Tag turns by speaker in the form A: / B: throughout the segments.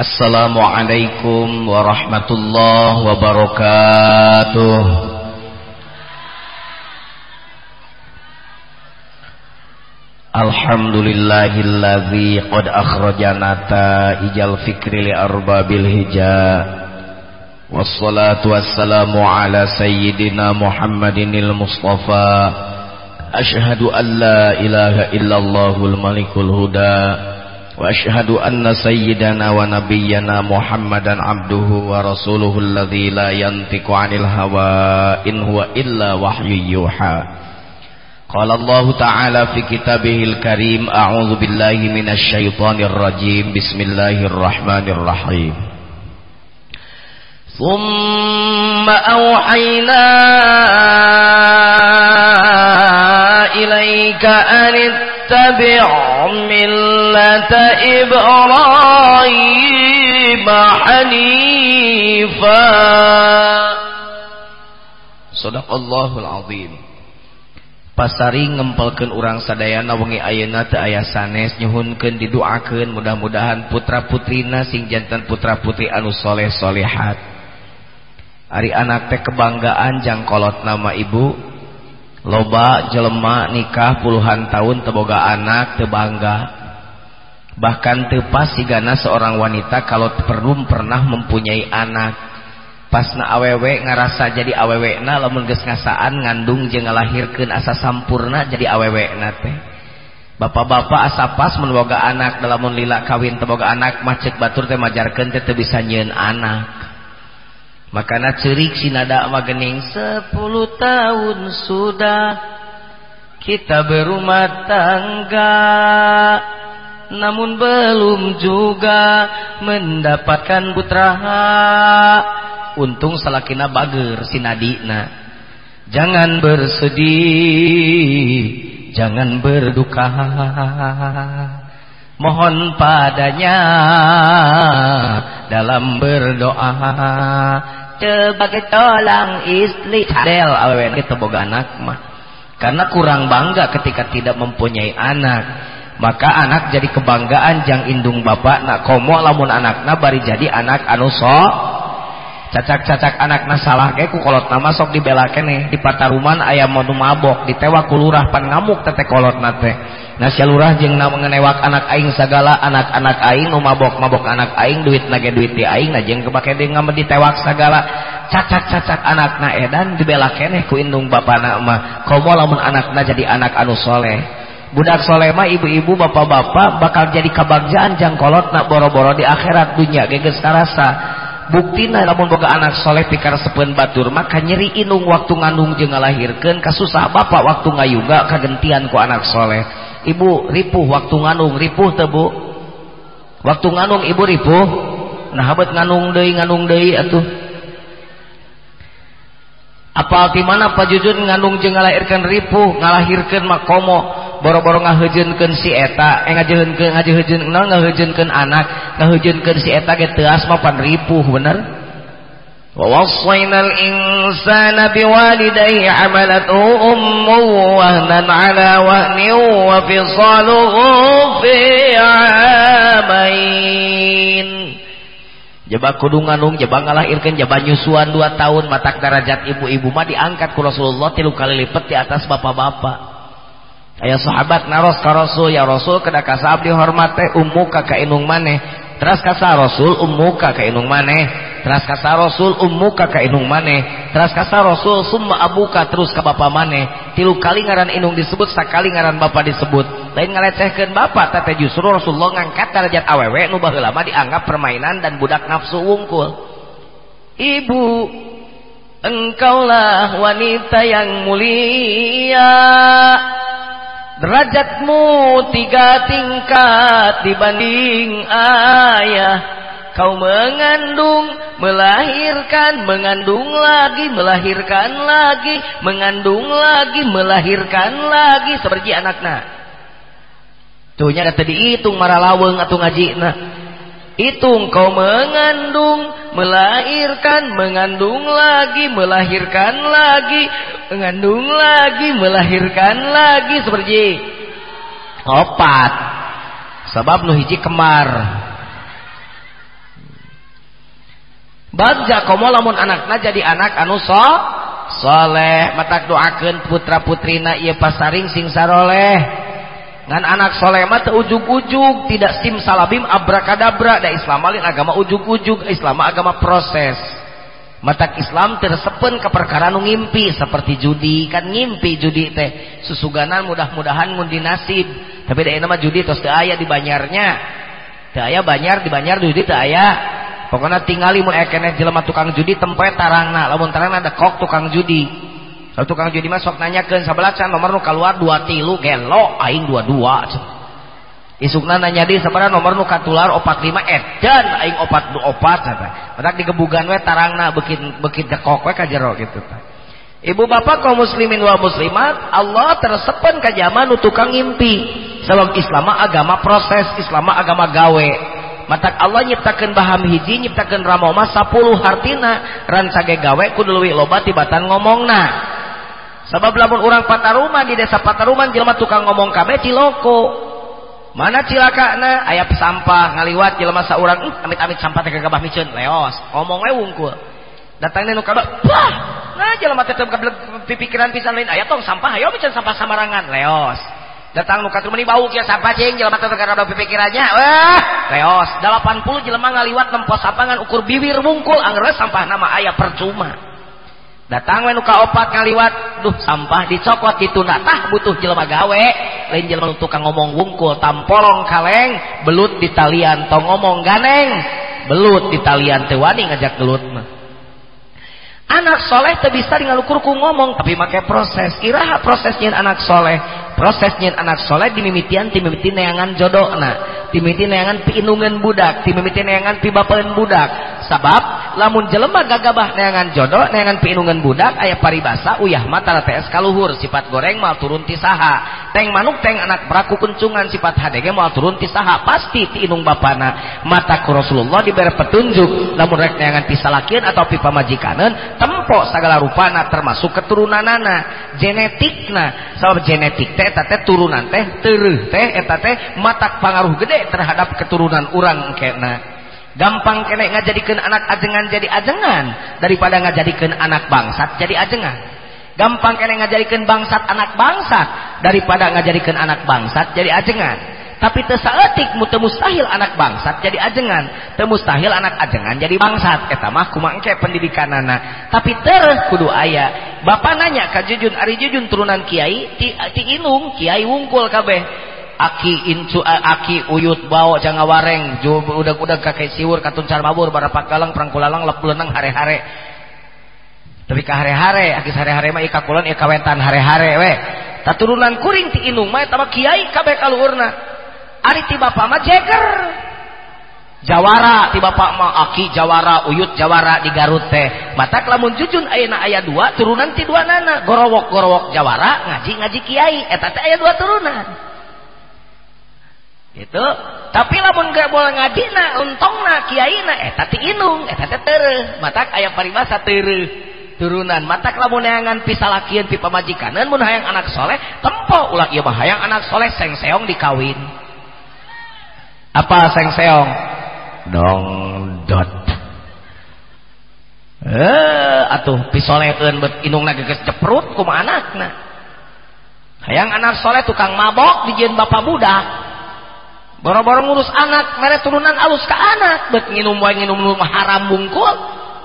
A: Assalamualaikum warahmatullahi wabarakatuh. Alhamdulillahilladzi qad akhrajana ijal fikri li arbabil hija. Wassalatu wassalamu ala sayyidina Muhammadinil Mustafa Ashhadu an la ilaha illallahul malikul huda وأشهد أن سيدنا ونبينا محمدا عبده ورسوله الذي لا ينطق عن الهوى إن هو إلا وحي يوحى. قال الله تعالى في كتابه الكريم أعوذ بالله من الشيطان الرجيم. بسم الله الرحمن الرحيم. ثم أوحينا إليك أن اتبع ملة إبراهيم حنيفا صدق الله العظيم pasari ngempelkeun urang sadayana wengi ayeuna teu aya sanes nyuhunkeun didoakeun mudah-mudahan putra putrina sing jantan putra putri anu soleh solehat ari anak teh kebanggaan jang kolot nama ibu loba jelema nikah puluhan tahun teboga anak tebangga bahkan tepas sigana seorang wanita kalau perlu pernah mempunyai anak. Pas na awewe ngarasa jadi awewe na lamun geus ngasaan ngandung jeung ngalahirkeun asa sampurna jadi awewe na teh. Bapak-bapak asa pas menboga anak dalam lila kawin teboga anak macet batur teh majarkeun teh bisa nyieun anak Makana cerik sinada magening sepuluh tahun sudah kita berumah tangga. Namun belum juga mendapatkan putra untung salakina bager sinadina jangan bersedih jangan berduka. Mohon padanya dalam berdoa sebagai tolong istri. Cadel awewe kita boga anak mah. Karena kurang bangga ketika tidak mempunyai anak. Maka anak jadi kebanggaan jang indung bapak nak komo lamun anak na bari jadi anak anu sok cacak-cacak anak na salah ge ku kolot nama sok dibela kene di pataruman ayam mau mabok ditewa kulurah pan ngamuk tete kolot nate Nasya lurah jeung na mengenewak anak aing sagala anak-anak aing nu mabok-mabok anak aing duit nage duit di aing na jeung kepake deung ngamed ditewak sagala. Cacak-cacak anak na edan dibela keneh ku indung bapana mah. Komo lamun anakna jadi anak anu soleh. Budak soleh mah ibu-ibu bapak-bapak bakal jadi kabagjaan jang kolot nak boro-boro di akhirat dunia geges karasa buktina lamun boga anak soleh pikar sepen batur maka nyeri inung waktu ngandung jeung ngalahirkeun kasusah bapak waktu ngayuga kagentian ku anak soleh. Ibu ripuh waktu nganung ripuh tebu waktu nganung ibu ripuh? Nah habat nganung deui nganung deui atuh. Apa di Pak Jujun nganung jeung ngalahirkeun ripuh ngalahirkeun makomo boro-boro ngahejeunkeun si eta eh ngajeunkeun ngajeunkeun naon ngahejeunkeun anak ngahejeunkeun si eta ge teu asma pan ripuh bener ووصينا الإنسان بوالديه حملته أمه وهنا على وهن وفصاله في عامين Jebak kudu nganung, jebak ngalahirkan, jebak nyusuan dua tahun, matak darajat ibu-ibu mah diangkat ku Rasulullah tilu kali lipat di atas bapak-bapak. Ayah sahabat naros ka Rasul, ya Rasul kada kasab dihormat teh ummu ka inung maneh. Teras kasa Rasul ummu ka inung maneh. Teras kasa Rasul ummuka ka inung maneh. Teras kasa Rasul summa abuka terus ka bapa maneh. Tilu kali ngaran inung disebut sakali ngaran bapa disebut. Lain ngalecehkeun bapa tete justru Rasulullah ngangkat derajat awewe nu baheula mah dianggap permainan dan budak nafsu wungkul. Ibu engkaulah wanita yang mulia derajatmu tiga tingkat dibanding ayah kau mengandung, melahirkan, mengandung lagi, melahirkan lagi, mengandung lagi, melahirkan lagi seperti anaknya. Tuhnya kata dihitung marah laweng atau ngaji nah. Hitung kau mengandung, melahirkan, mengandung lagi, melahirkan lagi, mengandung lagi, melahirkan lagi seperti opat. Sebab nu hiji kemar. Bagja komo lamun anakna jadi anak anu so soleh. Matak doakeun putra putrina ieu pasaring sing saroleh ngan anak soleh mah teu ujug-ujug tidak sim salabim abrakadabra. Da Islam malin agama ujug-ujug Islam agama proses. Matak Islam tersepen ke perkara nu ngimpi seperti judi. Kan ngimpi judi teh susuganan mudah-mudahan ngundi nasib tapi da nama judi terus teu aya di banyarnya. Teu aya banyar di banyar judi teu aya. Pokoknya tinggali mun ekeneh jelema tukang judi tempe tarangna. Lamun tarangna ada kok tukang judi tukang judi mah sok nanyakeun sabalacan nomor nu dua tilu gelo aing dua dua isukna nanya di sabaraha nomor nu katular opat lima edan aing opat du opat kata badak digebugan we tarangna bekin bekin dekok we ka jero gitu Ibu bapak kaum muslimin wal muslimat Allah tersepen ka zaman nu tukang ngimpi sebab Islam agama proses Islam agama gawe. Matak Allah nyiptakan baham hiji nyiptakan ramoma 10 hartina rancage gawe kudu loba tibatan ngomongna sabab lamun orang pataruma di desa pataruman jelema tukang ngomong kabeh ciloko. Mana cilakana aya sampah ngaliwat jelema saurang uh, amit-amit sampah teh kagabah miceun leos ngomong we wungkul. Datangnya nu kabeh wah nah jelema teh pipikiran pisan lain aya tong sampah ayo miceun sampah samarangan. Leos. Datang nukat rumah ini bau kia sapa cing. Jelema teh ada pikirannya wah! Reos 80 jelema ngaliwat nempos sapangan ukur bibir mungkul anggeus sampah nama ayah percuma datang we nuka opat ngaliwat. Duh sampah dicokot gitu tah butuh jelema gawe. Lain jelema tukang ngomong wungkul tampolong kaleng belut di talian tong ngomong ganeng. Belut di talian tewani ngajak gelut mah. Anak soleh teu bisa ngalukur ku ngomong tapi make proses. Iraha prosesnya anak soleh prosesnya anak soleh dimimitian timimiti neangan jodohna timimiti neangan piinungan budak timimiti neangan pibapain budak. Sabab lamun jelema gagabah neangan jodoh neangan piinungan budak ayah paribasa uyah mata TS kaluhur sifat goreng mal turun ti saha. Teng manuk teng anak beraku kencungan sifat hadege mal turun ti saha. Pasti ti inung bapana. Mata ku Rasulullah diberi petunjuk lamun rek neangan pisalakian atau pipa majikanen tempo segala rupana termasuk keturunanana genetikna. Sabab genetik teh eta teh turunan teh teureuh teh eta teh matak pangaruh gede terhadap keturunan orang kena. Gampang kene ngajadikeun anak ajengan jadi ajengan daripada ngajadikeun anak bangsat jadi ajengan. Gampang kene ngajadikeun bangsat anak bangsat daripada ngajadikeun anak bangsat jadi ajengan. Tapi tersaetik mutu mustahil anak bangsat jadi ajengan. Teu mustahil anak ajengan jadi bangsat. Eta mah kumaha engke pendidikanana tapi ter kudu aya. Bapak nanya ka jujun ari jujun turunan kiai ti, ti inung kiai wungkul kabeh. Aki incu aki uyut bawa jangan wareng udah udah kakek siwur katun mabur barapa galang perangkulalang lepulenang hare-hare. Tapi ka hare-hare aki hare-hare mah ika kulon ika wetan hare-hare we. Taturunan kuring ti inung mah eta kiai kabeh kaluhurna Ari ti bapak mah jeger. Jawara ti bapak mah aki jawara uyut jawara di Garut teh. Mata lamun jujun ayeuna aya dua turunan ti dua nana gorowok-gorowok jawara ngaji-ngaji kiai eta teh aya dua turunan. Gitu. Tapi lamun gak boleh ngaji na untongna kiaina eta ti inung eta teh teureuh. Matak aya paribasa teureuh turunan mata lamun neangan pisalakian pi pamajikaneun mun hayang anak soleh tempo ulah ieu mah anak soleh seng-seong dikawin apa seng seong dong dot. Eh atuh pisolekeun bet inungna geus ceprut kumaha anakna hayang anak soleh tukang mabok dijieun bapak budak. Boro-boro ngurus anak mere turunan alus ke anak. Bet nginum wae nginum nu haram bungkul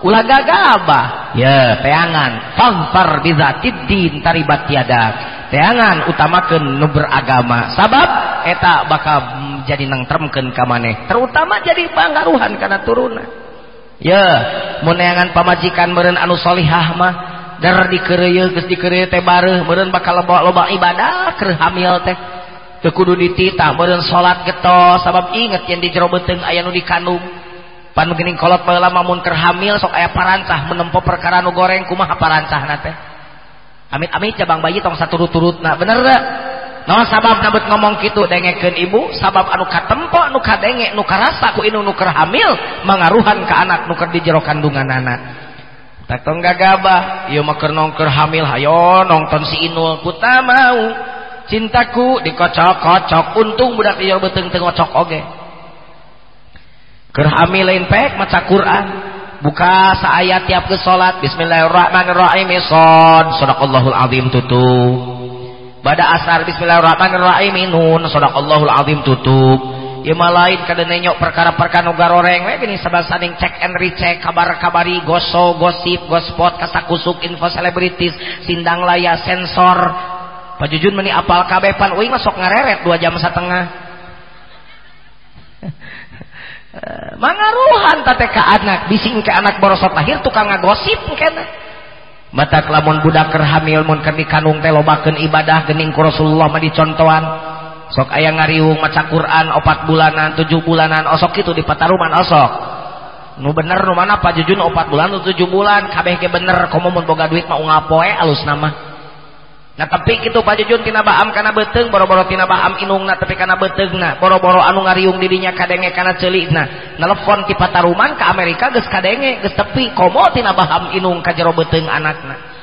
A: ulah gagabah ya teangan. Fanfar bizatid din taribat tiada. Teangan utamakeun nu beragama. Sabab eta bakal jadi nangtremken ka maneh. Terutama jadi pangaruhan karena turunan ya muneangan pamajikan meren anu Shalihah mah dar dikeril geus dikeril teh bareuh meren bakal loba-loba ibadah ke hamil teh. Kudu dititah meren salat gettos sabab inget yang di jero beteng aya nu dikandung. Pan geuning kolot baheula lamun keur hamil sok aya parancah menempo perkara nu goreng kumaha parancahna teh? Amit-amit cabang bayi tong saturut-turutna bener gak? Nah sabab nabut ngomong gitu dengekeun ibu sabab anu katempo anu kadenge nu karasa ku inu nu hamil mangaruhan ke anak nu keur di jero kandungan anak. Tak tong gagabah ieu mah nongker hamil hayo nonton si inul ku mau. Cintaku dikocok-kocok untung budak ieu beuteung teu ngocok oge. Keur hamil lain pek maca Quran. Buka saayat tiap ke salat. Bismillahirrahmanirrahim sod sadaqallahul azim tutup pada asar bismillahirrahmanirrahim nun sadaqallahul azim tutup. Ieu mah lain kada nenyok perkara-perkara nu garoreng gini saning cek and recheck kabar-kabari goso gosip gospot kasakusuk info selebritis sindang laya sensor. Pajujun meni apal kabepan uing masuk ngareret dua jam setengah. Mangaruhan tate ka anak bising ke anak borosot lahir tukang ngagosip kena mata lamun budaker hamil mun keur dikanung teh lobakeun ibadah gening ku Rasulullah mah dicontohan. Sok aya ngariung maca Quran 4 bulanan 7 bulanan osok itu di pataruman osok. Nu bener nu mana pak jujun 4 bulan nu 7 bulan. Kabeh ge bener komo mun boga duit mah ungapoe alus nama. Nah tapi gitu pak jujun tina baam kana beteng boro-boro tina baam inungna tapi kana betengna boro-boro anu ngariung dirinya kadenge kana celikna nelfon ti pataruman ke Amerika geus kadenge geus tepi komo tina baam inung ka jero beteng anakna.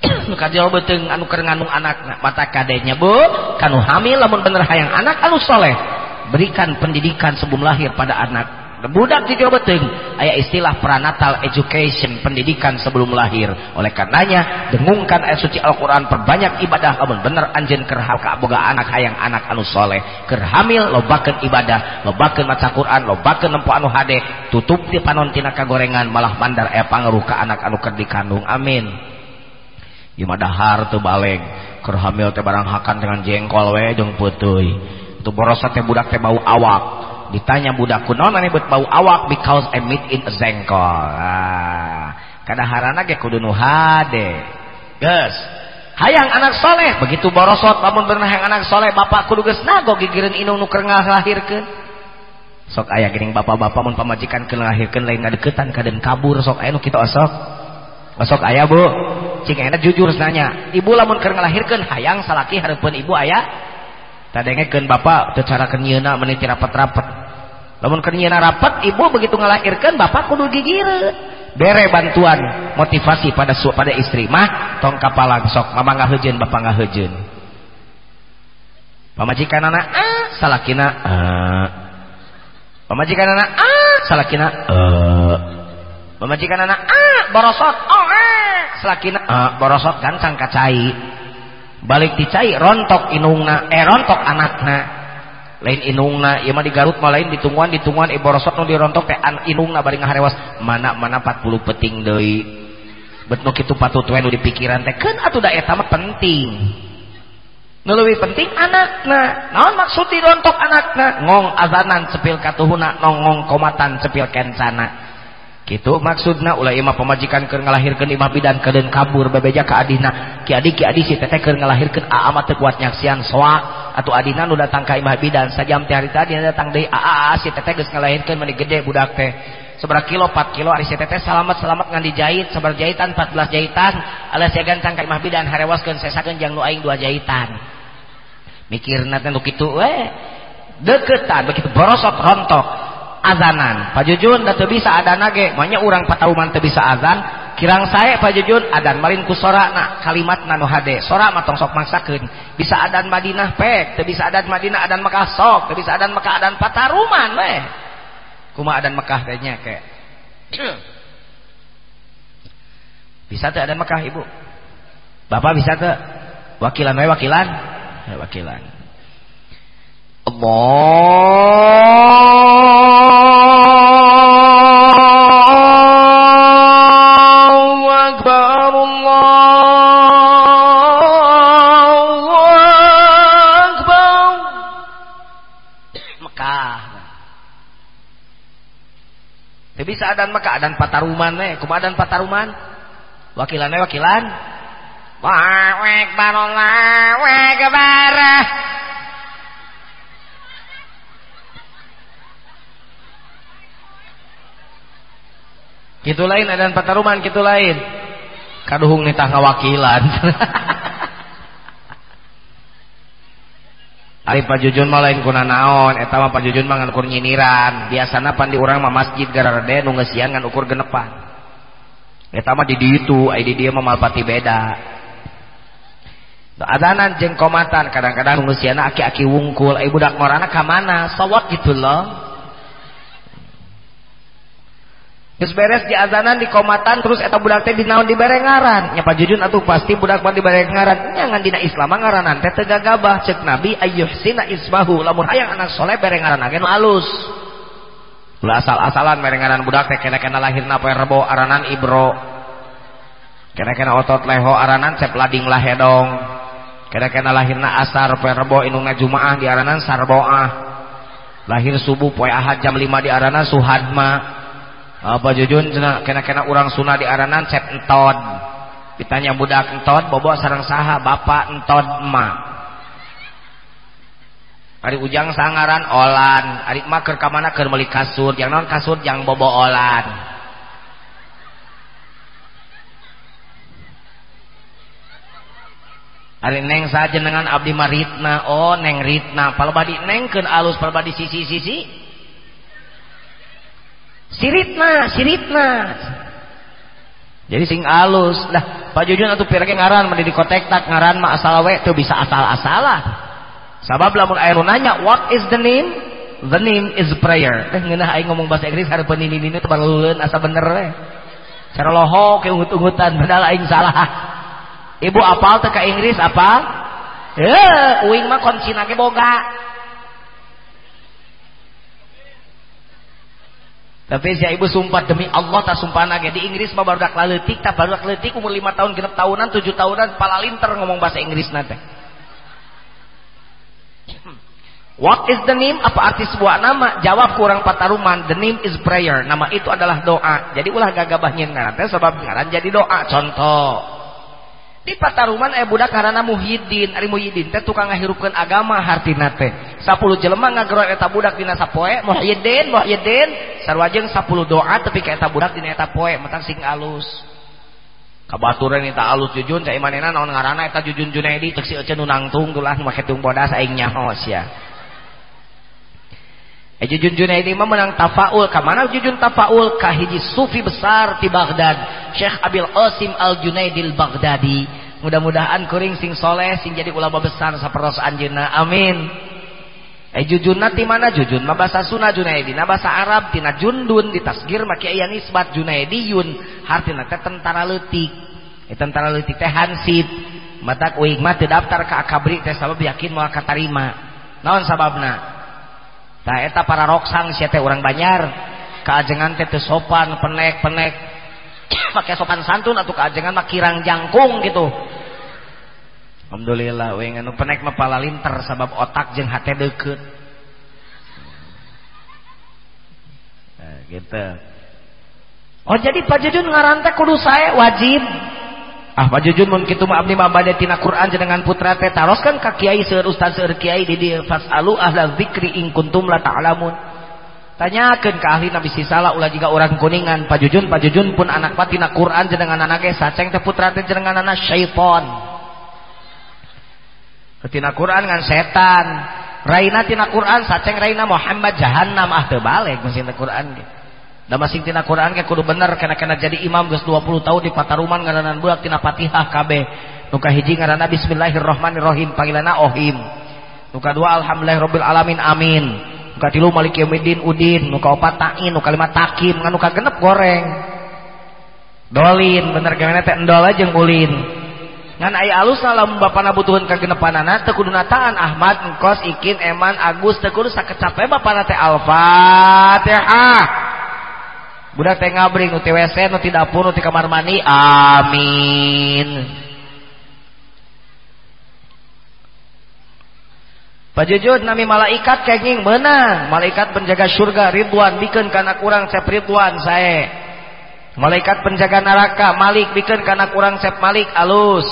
A: Kajal beteng anu keur ngandung anak mata kadenya bu kanu hamil lamun bener hayang anak anu soleh. Berikan pendidikan sebelum lahir pada anak budak di jawa beteng ayat istilah pranatal education pendidikan sebelum lahir. Oleh karenanya dengungkan ayat suci Al-Quran perbanyak ibadah lamun bener anjen kerhal boga anak hayang anak anu soleh. Kerhamil lobakan ibadah lobakan maca Quran lobakan nempu anu hade tutup di panon tina kagorengan malah mandar eh pangeruh ke anak anu keur dikandung. Amin. Dahar tuh baleng keur hamil teh barang hakan dengan jengkol we jeung peutuy itu borosa teh budak teh bau awak ditanya budak kunaon ane bet bau awak because I meet in a jengkol ah kadaharana ge kudu nu hade. Geus hayang anak soleh. Begitu borosot lamun beunah hayang anak soleh bapak kudu geus nago gigireun inung nu keur ngalahirkeun. Sok aya geuning bapak-bapak mun pamajikan keur ngalahirkeun lain ngadeukeutan kaden kabur. Sok aya nu kitu osok. Osok aya bu. Cing enak jujur nanya ibu lamun keur ngelahirkeun hayang salaki hareupeun ibu aya? Tadengekeun bapak teu cara kenyeuna meniti rapat-rapat lamun keur rapat ibu begitu ngelahirkeun bapak kudu gigir bere bantuan motivasi pada su pada istri. Mah tong kapalang sok mama ngaheujeun bapak ngaheujeun pamajikan anak ah salakina ah pamajikan anak ah salakina eh pamajikan anak ah borosot oh selakina uh, borosot gancang kacai. Balik dicai rontok inungna eh rontok anakna lain inungna ya mah di Garut mah lain ditungguan ditungguan eh borosot nu dirontok teh inungna bari ngaharewas mana mana 40 peting deui. Bet nu kitu patut we nu dipikiran teh keun atuh da eta mah penting. Nu leuwih penting anakna. Naon maksud dirontok anakna? Ngong azanan cepil katuhuna nongong komatan cepil kencana. Gitu maksudna ulah imah pemajikan keur ngalahirkeun imah bidan kedeun kabur bebeja ka adina ki adi ki adi si teteh keur ngalahirkeun aa mah teu kuat nyaksian soak atuh adina nu datang ka imah bidan. Sajam teh hari tadi datang deui aa si teteh geus ngalahirkeun meuni gede budak teh. Seberapa kilo 4 kilo ari si teteh selamat selamat ngan dijahit sebar jahitan 14 jahitan. Alias ya gancang ka imah bidan harewaskeun sesakeun jang nu aing dua jahitan. Mikirna teh nu kitu we deketan begitu borosot rontok azanan. Pak Jujun da bisa ada nage banyak orang pataruman teu bisa azan kirang saya Pak Jujun adan malin ku nak kalimat nanu hade. Sora matong sok maksakeun bisa adan Madinah pek. Teu bisa adan Madinah adan Mekah sok. Teu bisa adan Mekah adan pataruman we kuma adan Mekah teh nya ke bisa teu adan Mekah Ibu? Bapak bisa teu? Wakilan we wakilan? Wakilan. Allahu Adan Mekah adan pataruman we kumaha adan pataruman wakilan we wakilan Allahu Akbar Allahu Akbar Gitu lain ada pataruman gitu lain. Kaduhung nitah ngawakilan. Ari pajujun mah lain kuna naon, eta mah pajujun mah ukur nyiniran. Biasana pan di urang mah masjid gararade nu ngeusian ngan ukur genepan. Eta mah di ditu, ai di dieu mah malpati beda. Adanan jeung komatan kadang-kadang nu ngeusiana aki-aki wungkul, ai budak morana ka mana? Sawat gitu loh. Geus beres di azanan di komatan terus eta budak teh dinaon dibere ngaran. Nya pajujun atuh pasti budak mah dibere ngaran. Nyangan dina Islam ngaranan teh teu gagabah ceuk Nabi ayyuhsina isbahu lamun hayang anak soleh bere ngaran ge alus. Ulah asal-asalan bere ngaran budak teh kena-kena lahirna poe Rebo aranan Ibro. Kena-kena otot leho aranan cep lading lahedong. Kena-kena lahirna asar poe Rebo inungna Jumaah di aranan sarboah. Lahir subuh poe Ahad jam 5 di aranan suhadma apa jujun kena-kena orang Sunda di aranan cep entod. Ditanya budak entod bobo sarang saha bapak entod emak Ari ujang sangaran olan. Ari emak keur kamana keur meuli kasur. Yang non kasur yang bobo olan. Ari neng saja dengan abdi maritna oh neng ritna. Palbadi neng keun alus palbadi sisi-sisi siritna siritna jadi sing alus. Lah Pak Jujun atau pirake ngaran di kotek tak ngaran mah asal we tuh bisa asal-asalah sabab lamun air nanya what is the name? The name is prayer. Teh ngeunah aing ngomong bahasa Inggris hareupeun ini ini teu baleuleun asa bener we. Cara loho ke ungut-ungutan padahal aing salah. Ibu apal teh ka Inggris apa eh uing mah konsina ge boga tapi si ibu sumpah demi Allah tak sumpah lagi di Inggris mah baru dak laletik tak baru dak laletik umur lima tahun genep tahunan tujuh tahunan pala linter ngomong bahasa Inggris nate What is the name? Apa arti sebuah nama? Jawab kurang pataruman. The name is prayer. Nama itu adalah doa. Jadi ulah gagabahnya ngaran sebab ngaran jadi doa. Contoh di Pataruman eh budak karena Muhyiddin. Ari Muhyiddin teh tukang ngahirupkeun agama hartina teh. 10 jelema ngagero eta budak dina sapoe Muhyiddin sarua jeung 10 doa tapi ka eta budak dina eta poe. Metang sing alus. Kabaturan eta alus jujun cai manehna naon ngaranna eta jujun Junaidi cek si ece nu nangtung tulah make tung bodas aing nyaho sia Eh Junaidi mah menang tafaul. Kamana Jujun tafaul? Kahiji sufi besar di Baghdad. Syekh Abil Qasim Al Junaidil Baghdadi. Mudah-mudahan kuring sing soleh sing jadi ulama besar sapertos anjeunna. Amin. Eh Jujun nanti mana Jujun? Mah bahasa Junaidi. Nah bahasa Arab tina Jundun ditasgir maki aya nisbat Junaidiyun. Hartina teh tentara leutik. Eh tentara leutik teh hansip. Mata uing mah daftar ka akabri teh sabab yakin moal katarima. Naon sababna? Nah eta para roksang sia teh urang Banyar. Kaajengan teh teu sopan penek-penek pakai sopan santun atau kaajengan mah kirang jangkung gitu. Alhamdulillah we anu penek mah pala linter sabab otak jeung hate deukeut nah, gitu. Oh jadi Pak Jujun ngaran teh kudu sae wajib Ah Jujun mun kitu mah abdi mah tina Quran jenengan putra teh taroskan ka kiai seueur ustaz seueur kiai di dieu fasalu ahla dzikri in kuntum la ta'lamun. Tanyakeun ka ahli nabi sisala ulah jiga orang kuningan Jujun Pak Jujun pun anak patina Quran jenengan anak ge saceng teh putra teh jenengan anak syaiton. Tina Quran ngan setan. Raina tina Quran saceng raina Muhammad jahannam ah teu balik mesin Quran ge. Da masing tina Quran ke kudu bener kena kena jadi imam geus 20 tahun di pataruman ngaranan budak tina Fatihah kabeh. Nu hiji ngaranna bismillahirrahmanirrahim panggilana Ohim. Nu kadua alhamdulillahirabbil alamin amin. Nu katilu malik yaumiddin udin, nu kaopat ta'in, nu kalima takim, nu kagenep goreng. Dolin bener ke mana teh endol jeung ulin. Ngan aya alus lamun bapana butuhan kagenepanana teu kudu nataan Ahmad, Engkos, Ikin, Eman, Agus teu kudu sakecape bapana teh Al-Fatihah budak teh ngabring nu ti WC nu ti dapur nu kamar mandi amin. Pajujud nami malaikat kenging menang. Malaikat penjaga surga Ridwan bikin karena kurang sep Ridwan saya malaikat penjaga neraka Malik bikin karena kurang sep Malik alus.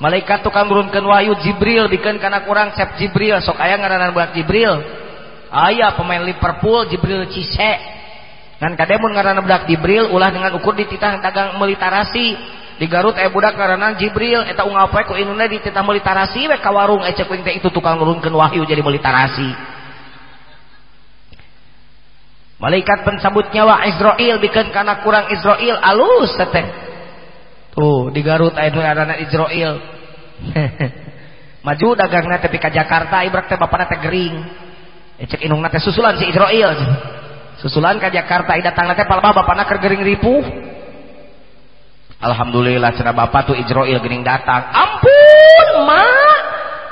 A: Malaikat tukang turunkan wahyu Jibril bikin karena kurang sep Jibril. Sok ayah ngaranan buat Jibril. Ayah pemain Liverpool Jibril Cise Ngan kademun ngaranna budak Jibril ulah dengan ukur di titah dagang melitarasi. Di Garut eh budak ngaranna Jibril eta unggal poe ku inuna di titah melitarasi we ka warung. Eh cekuing teh itu tukang nurunkeun wahyu jadi melitarasi. Malaikat pensabut nyawa Israel bikin karena kurang Israel alus teteh. Tuh di Garut aya nu ngaranna Israel maju dagangna tapi ka Jakarta ibrak teh bapana teh gering. Eh cek inungna teh susulan si Israel susulan ke Jakarta datang teh palebah bapakna keur gering ripuh. Alhamdulillah cenah bapak tuh Ijroil geuning datang. Ampun mak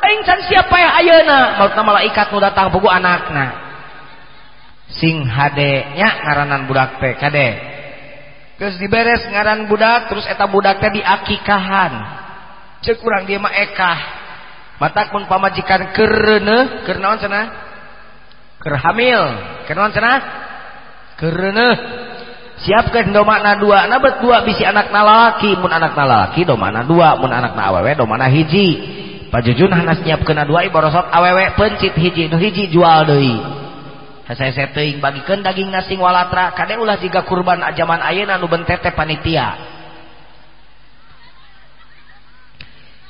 A: aing can siapa ya ayeuna? Mautna malaikat nu datang pugu anakna. Sing hade nya ngaranan budak teh kade? Geus diberes ngaran budak terus eta budak teh diakikahan. Cek urang dia mah ekah. Matak mun pamajikan keureuneuf keur naon cenah? Keur hamil. Keur naon cenah keureuneuf siapkan dua na bet dua? Bisi anak nalaki mun anak nalaki domana dua mun anak na awewe domana hiji. Pajujun hanas nyiapkeun dua ibarosot awewe pencit hiji nu hiji jual deui. Saya setting bagikan daging nasing walatra kade ulah jika kurban zaman ayeuna nu bentete panitia.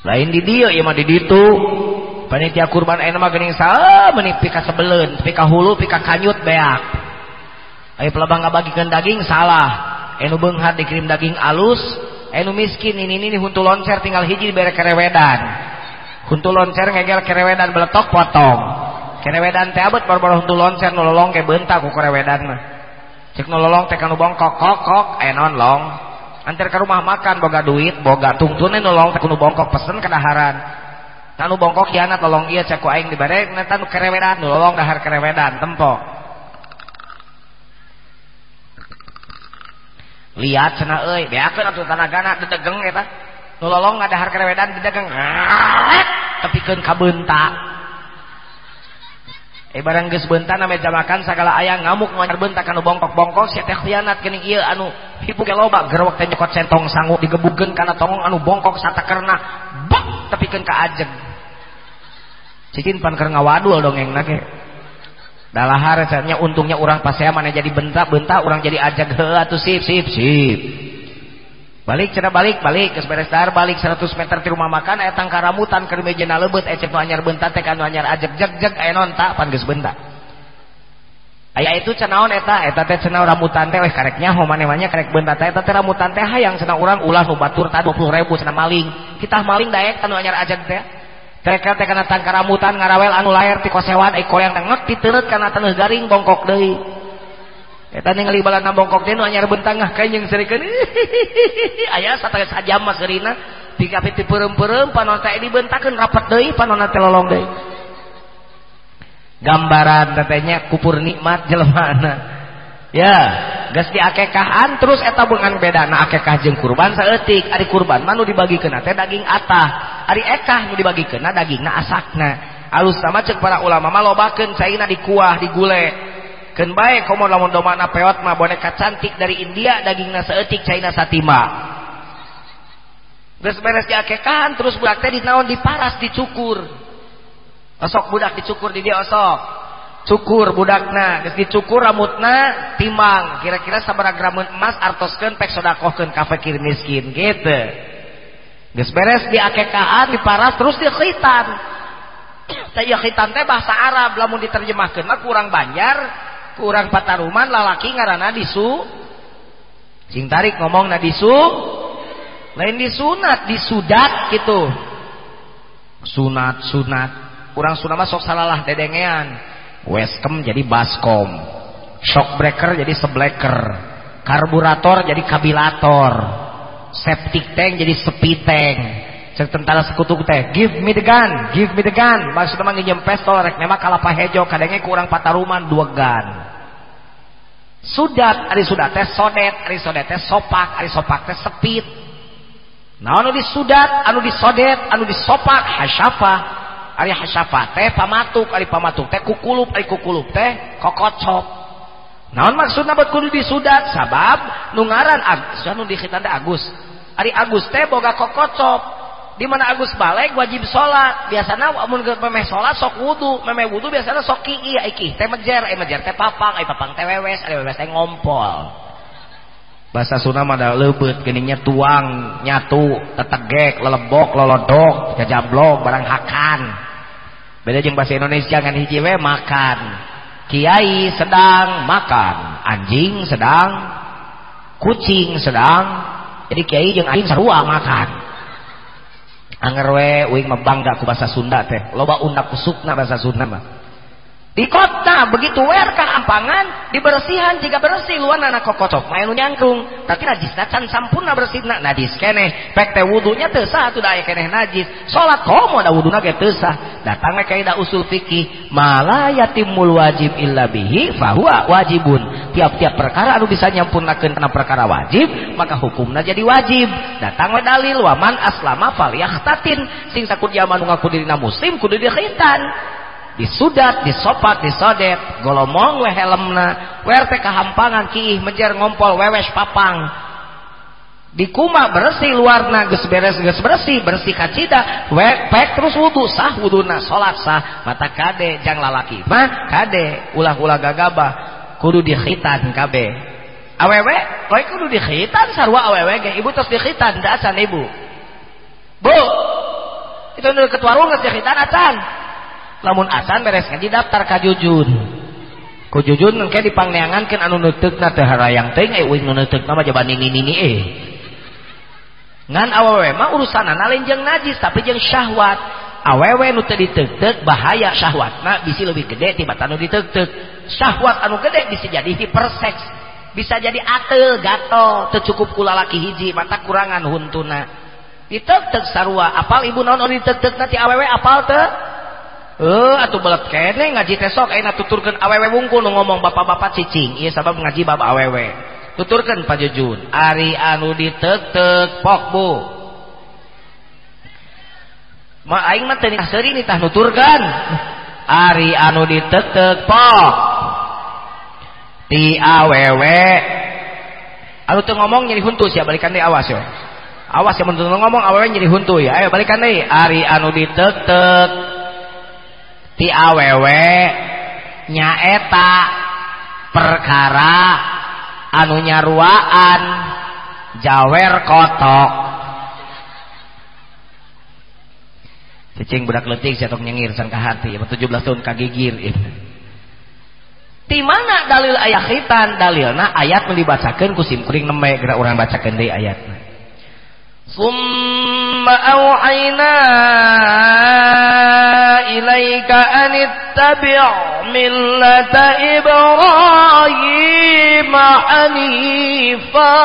A: Lain di dia ya mah di ditu. Panitia kurban ayeuna mah geuning saha meuni pika sebeleun pika hulu pika kanyut beak Ayo pelabang ngabagikan daging salah. Enu benghar dikirim daging alus. Enu miskin ini ini huntu loncer tinggal hiji bere kerewedan. Huntu loncer ngegel kerewedan beletok potong. Kerewedan teh abet baru-baru huntu loncer nololong ke bentak ku kerewedan. Cek nololong teh kanu bongkok kok kok enon long. Antar ke rumah makan boga duit, boga tungtune nolong teh kanu bongkok pesen kedaharan. Tanu bongkok kianat nolong iya cek ku aing dibere tanu kerewedan nololong dahar kerewedan tempo. lihat cena euy beakeun atuh tanagana dedegeng eta. Nu lolong ngadahar karewedan dedegeng tepikeun ka beunta. Eh barang geus beunta namanya jamakan sagala aya ngamuk ngancar beunta kana bongkok-bongkok sia teh khianat geuning ieu anu hipu ge loba gerwek teh nyekot centong sangu digebugeun kana tongong anu bongkok satakerna bak tepikeun ka ajeg cicin pan keur ngawadul dongengna ge. Dalahar saatnya untungnya orang pas saya mana jadi bentak bentak orang jadi ajak hela tuh sip sip sip. Balik cara balik balik ke beres dar balik 100 meter di rumah makan ayat tangka ramutan ke meja lebet ecep nu anyar bentak teh anu anyar ajak jag jag aya non tak pan geus bentak. Aya itu cenaon eta? Eta teh cenah ramutan teh weh karek nyaho maneh karek bentak teh. Eta teh ramutan teh hayang cenah urang ulah nu batur tah 20000 cenah maling. Kita maling daek anu anyar ajak teh mereka karena tangkaramutan ngarawel anu lahir ti kosewan eh, ai koyang tengek diteureut kana taneuh garing bongkok deui. Eta ningali balana bongkok teh nu anyar bentangah kanjing serikeun aya satara sajam mas ti tiga piti peureum-peureum panon teh dibentakeun rapat deui panon teh lolong deui. Gambaran tetenya kupur nikmat jelemaana. ya gasti akekahan terus eta bengan bedana akekah jeung kurban saeutik. ari kurban mah nu dibagikeun teh daging atah. Ari ekah nu dibagikeunna dagingna asakna. Alus sama cek para ulama mah lobakeun cairna dikuah digule keun bae komo lamun domana peot mah boneka cantik dari India dagingna saeutik caina satima. Geus beres diakekahan terus budak teh dinaon diparas dicukur. Osok budak dicukur di dia osok cukur budakna. Geus dicukur rambutna timang. Kira-kira sabaraha gram emas artoskeun pek sodakohkeun ka fakir miskin gitu. Geus beres di diparas terus di khitan. Teh khitan teh bahasa Arab lamun diterjemahkeun mah kurang Banjar kurang Pataruman lalaki ngaranna disu. Sing tarik ngomong na disu lain disunat disudat gitu. Sunat sunat. Kurang sunat mah sok salalah dedengean Weskem jadi baskom. Shockbreaker jadi sebleker. Karburator jadi kabilator. Septic tank jadi sepi tank. Tentara sekutu teh give me the gun give me the gun. Maksudnya mah nginjem pistol rek memang kalapa hejo kadangnya kurang pataruman dua gun. Sudat ari sudat teh sodet ari sodet teh sopak ari sopak teh sepit. Nah anu disudat anu disodet anu disopak hasyafah ari hasyafa teh pamatuk ari pamatuk teh kukulup ari kukulup teh kokocop naon maksudna buat kudu disudat? Sabab nu ngaran Agus nu dikhitan teh Agus. Ari Agus teh boga kokocop di mana Agus balik wajib sholat. Biasanya amun memeh sholat sok wudu. Memeh wudu biasanya sok kiki iki teh mejer eh mejer teh papang eh papang teh wewes ada wewes teh ngompol. Bahasa Sunda mah ada lebeut geningnya tuang nyatu tetegek lelebok lolodok jajablok barang hakan beda jeung bahasa Indonesia kan hiji we makan. Kiai sedang makan anjing sedang kucing sedang. Jadi kiai jeung anjing sarua makan. Anger we uing mah ku bahasa Sunda teh. Loba undak kusukna bahasa Sunda mah di kota begitu wer ampangan dibersihan jika bersih luar anak kokocok main nyangkung. Tapi najis can sampurna bersih nak najis kene pek teh wudunya teu sah tuh da kene najis. Salat komo da wuduna ge teu sah datang we da usul fikih mala yatimul wajib illa bihi fahuwa wajibun. Tiap-tiap perkara anu bisa nyampurnakeun kana perkara wajib maka hukumna jadi wajib. Datang we dalil waman aslama falyahtatin sing sakud zaman ngaku dirina muslim kudu dikhitan disudat disopat disodet golomong we helmna werte kahampangan kiih menjer ngompol wewes papang. Dikuma bersih luarna ges beres ges bersih bersih kacida we pek terus wudu sah wuduna salat sah. Mata kade jang lalaki mah kade ulah-ulah gagabah kudu dikhitan kabe. Awewe kowe kudu dikhitan sarua awewe ge ibu terus dikhitan da ibu. Bu itu nu ketua rumah dikhitan acan namun asan beres ngaji daftar kajujun kujujun jujun dipangneangan kan anu nutuk na teharayang teuing eh wing nutuk nama jaban nini nini eh. Ngan awewe mah urusanan lain jeng najis tapi jeng syahwat. Awewe nu teu ditek bahaya syahwatna bisi lebih gede tiba nu ditek-tek syahwat anu gede bisa jadi hiperseks bisa jadi atel gato teu cukup ku lalaki hiji mata kurangan huntuna. Ditek-tek sarua apal ibu naon anu ditek-tek nanti awewe apal teu Eh, atuh belet kene ngaji tesok ayeuna tuturkeun awewe wungkul ngomong bapak-bapak cicing. Ieu sabab ngaji bab awewe. Tuturkeun Pak Jujun, ari anu diteuk-teuk pok Bu. Ma aing mah teu seuri nih tah nuturkeun. Ari anu diteuk-teuk pok. Ti awewe anu teu ngomong nyeri huntu sia balikan deui awas yo. Awas ya mun ngomong awewe nyeri huntu ya. Ayo balikan deui. Ari anu diteuk-teuk ti awewe nyaeta perkara anunya ruaan jawer kotok. Cicing budak letik jatuh nyengir san ka ya, 17 tahun kagigir di mana dalil ayat khitan? Dalilna ayat melibacakan kusim kuring neme gerak orang bacakan dari ayatna summa aw'ayna إليك أن اتبع ملة إبراهيم حنيفا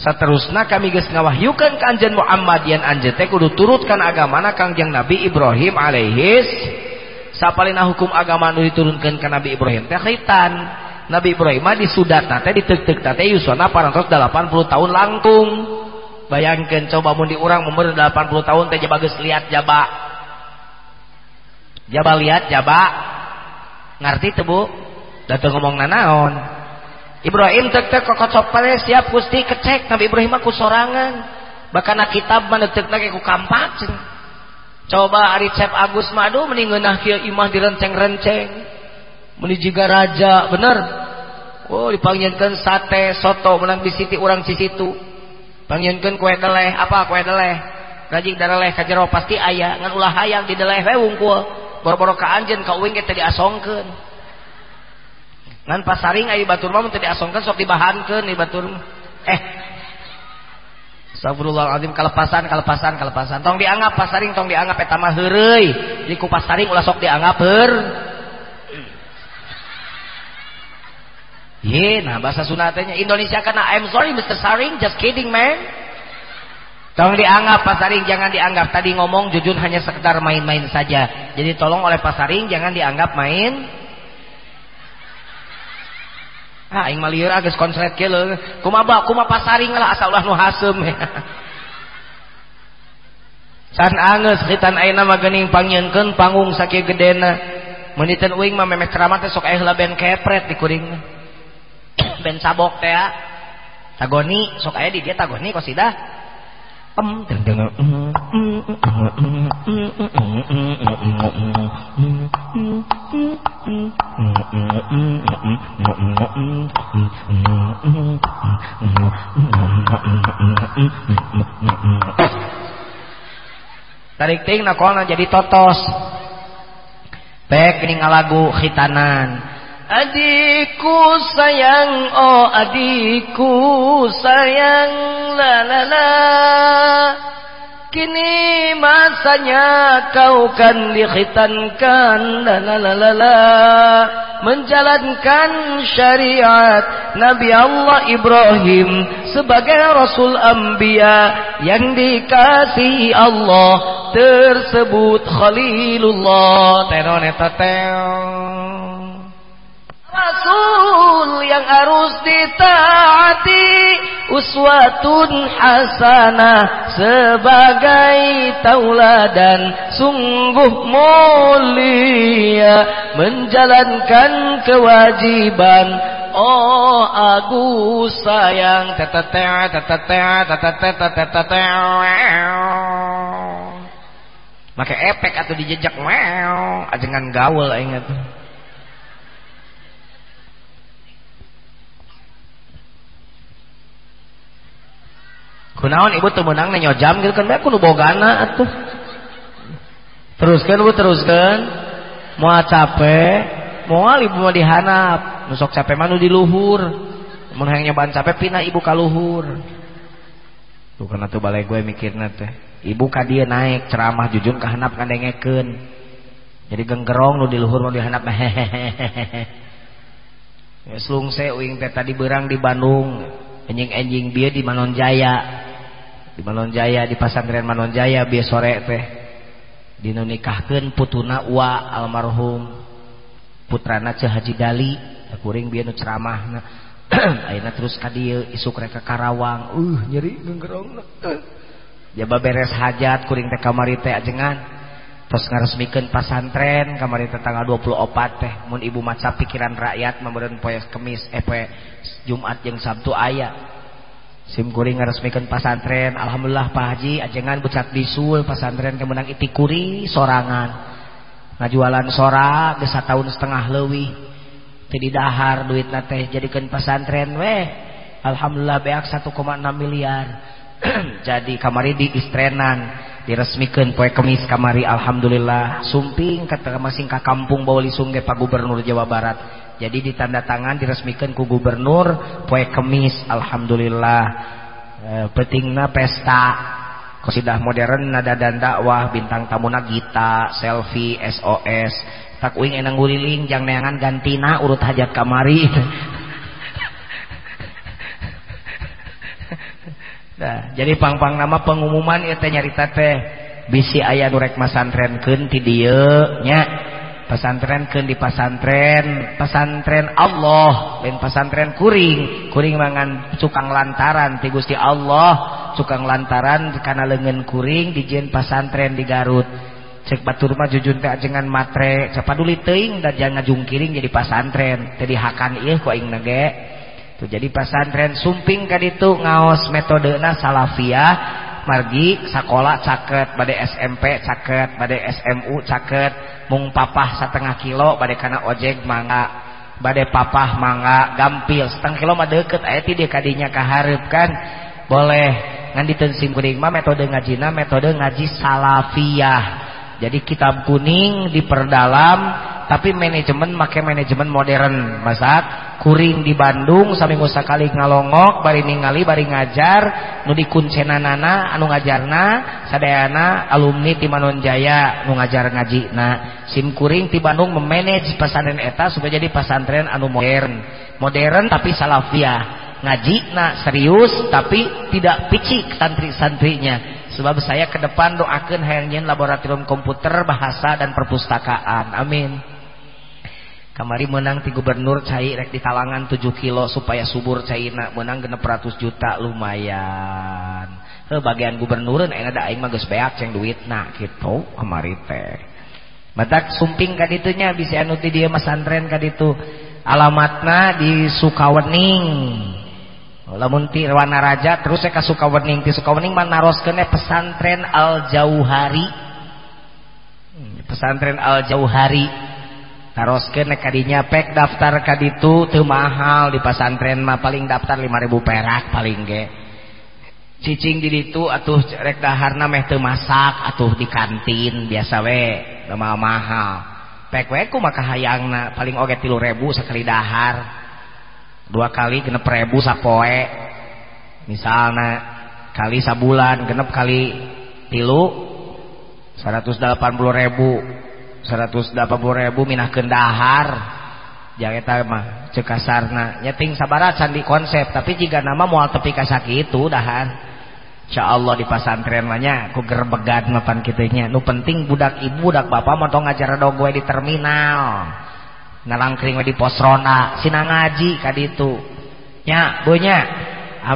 A: Saterusna kami geus ngawahyukeun ka anjeun Muhammad yen anjeun teh kudu turutkan agamana Kangjeng Nabi Ibrahim alaihis sapalina hukum agama nu diturunkeun ka Nabi Ibrahim teh khitan Nabi Ibrahim di sudat nate di tek nate yusona parantos 80 tahun langkung bayangkan coba mau diurang umur 80 tahun teh bagus lihat jaba. Jaba lihat jaba. Ngerti tuh bu? Datang ngomong nanaon Ibrahim tek tek kokot sopale siap gusti kecek. Nabi Ibrahim aku sorangan. Bahkan kitab mana tek tek aku kampak coba hari Cep Agus madu meninggal kieu imah direnceng-renceng. Meni juga raja bener. Oh dipanggilkan sate soto menang di siti orang di situ pangiunkeun kue deleh apa kue deleh rajik dareleh ka jero pasti aya ngan ulah hayang dideleh we wungkul. Boro-boro ka anjeun ka uing teh diasongkeun. Ngan pasaring aya batur mah mun teu diasongkeun sok dibahankeun di batur eh. Astagfirullahaladzim kalepasan kalepasan kalepasan. Tong dianggap pasaring tong dianggap eta mah heureuy. Jadi ku pasaring ulah sok dianggap heur. Ye, nah bahasa sunatnya Indonesia karena I'm sorry Mr. Saring, just kidding man. Tolong dianggap Pak Saring, jangan dianggap tadi ngomong jujur hanya sekedar main-main saja. Jadi tolong oleh Pak Saring jangan dianggap main. Ah, ing malieur geus konslet kieu Kumaha kumaha Pak Saring lah asal ulah nu hasem. San angeus hitan ayeuna mah geuning panggung sakieu gedena. Meniten uing mah memeh keramat sok aya ben kepret di kuring ben sabok teh tagoni sok aya di dia tagoni kosidah em tarik ting nakolna jadi totos. Pek ini ngalagu khitanan Adikku sayang, oh adikku sayang, la la la. Kini masanya kau kan dikhitankan la menjalankan syariat Nabi Allah Ibrahim sebagai Rasul Anbiya yang dikasihi Allah tersebut Khalilullah. Tenoneta Rasul yang harus ditaati uswatun hasanah sebagai tauladan sungguh mulia menjalankan kewajiban Oh aku sayang Maka efek atau dijejak wow ajengan gaul ingat kunaon ibu temenang nyojam gitu kan aku nu bogana atuh. Teruskan ibu teruskan mau capek mau ibu mau dihanap. Nusok capek manu di luhur. Mun hayang nyobaan capek pindah ibu ka luhur. Tuh kana tuh balai gue mikirna teh ibu ka dia naik ceramah jujun kahanap kandengekeun jadi genggerong nu di luhur nu dihanap hehehe ya selungse uing teh tadi berang di Bandung. Enjing-enjing dia di Manonjaya di Manonjaya di Pasantren Manonjaya bi sore teh dinu nikahkeun putuna wa almarhum putrana ce Haji Dali. Kuring bieu nu ceramahna. Ayeuna terus ka dieu isuk rek ka Karawang. Uh nyeri geungerongna jaba beres hajat kuring teh kamari teh ajengan. Terus ngaresmikeun pasantren kamari teh tanggal 24 teh. Mun ibu maca pikiran rakyat memberen poe kemis eh poe Jumat jeung Sabtu aya. Sim kuring ngaresmikeun pasantren alhamdulillah Pak Haji ajengan bucat bisul pasantren kemenang iti kuri sorangan. Ngajualan sora geus tahun setengah leuwih. Teu didahar duit teh jadikeun pasantren weh. Alhamdulillah beak 1,6 miliar. Jadi kamari di istrenan diresmikan poe kemis kamari. Alhamdulillah sumping kata masing ka kampung Bawali Sungge Pak Gubernur Jawa Barat jadi ditanda tangan diresmikan ku gubernur poe kemis alhamdulillah. E, petingna pesta kosidah modern nada dan dakwah bintang tamuna gita selfie SOS tak uing enang guliling jang neangan gantina urut hajat kamari. Nah, jadi pang-pang nama pengumuman itu nyarita teh bisi ayah nurek masantrenkeun ti dieu nya pesantren ke di pesantren. Pesantren Allah. Dan pesantren kuring. Kuring mangan cukang lantaran ti Gusti Allah. Cukang lantaran karena lengan kuring di jen pesantren di Garut. Cek batur mah jujun teh ajengan matre. Capaduli teuing da jangan ngajungkiring jadi pesantren. Tadi hakan ieu ku aing nage. Tuh jadi pesantren sumping ka ditu ngaos metodena salafiyah margi sekolah caket badai SMP caket badai SMU caket mung papah setengah kilo badai karena ojek mangga badai papah mangga gampil setengah kilo mah deket aya ti dia kadinya kahareup kan? Boleh ngan ditensim kuning mah metode ngajina metode ngaji salafiyah. Jadi kitab kuning diperdalam tapi manajemen make manajemen modern. Masak kuring di Bandung saminggu sakali ngalongok bari ningali bari ngajar nu dikuncenanana anu ngajarna sadayana alumni ti Manonjaya nu ngajar ngaji nah sim kuring ti Bandung memanage pesantren eta supaya jadi pesantren anu modern. Modern tapi salafiyah. Ngaji nah serius tapi tidak picik santri-santrinya sebab saya ke depan doakan hayangnya laboratorium komputer bahasa dan perpustakaan. Amin. Kamari menang ti gubernur cai rek di talangan 7 kilo supaya subur caina menang genep ratus juta lumayan. He bagian gubernur enak ada aing mah geus beak ceng duitna kitu kamari teh. Batak sumping ka ditunya bisa anu ti dieu masantren ka ditu. Alamatna di Sukawening lamun ti Wana Raja terus saya ka Sukawening ti Sukawening mah naroskeun pesantren Al Jauhari hmm, pesantren Al Jauhari Taroskeun kadinya pek daftar kaditu teu mahal di pasantren mah paling daftar 5000 perak paling ge. Cicing di ditu atuh rek daharna meh teu masak atuh di kantin biasa we mahal mahal. Pek we ku maka hayangna paling oge 3000 sakali dahar. Dua kali genep ribu sapoe. Misalna kali sabulan genep kali tilu 180 ribu 180 ribu minah kendahar. Jangan mah cekasarna nyeting sabarat sandi konsep tapi jika nama mual tepi kasaki itu dahan Allah di pasantren banyak ku gerbegan mapan kitanya nu penting budak ibu budak bapak mau ngajar do gue di terminal ngalangkring di posrona sina ngaji kaditu nya bunya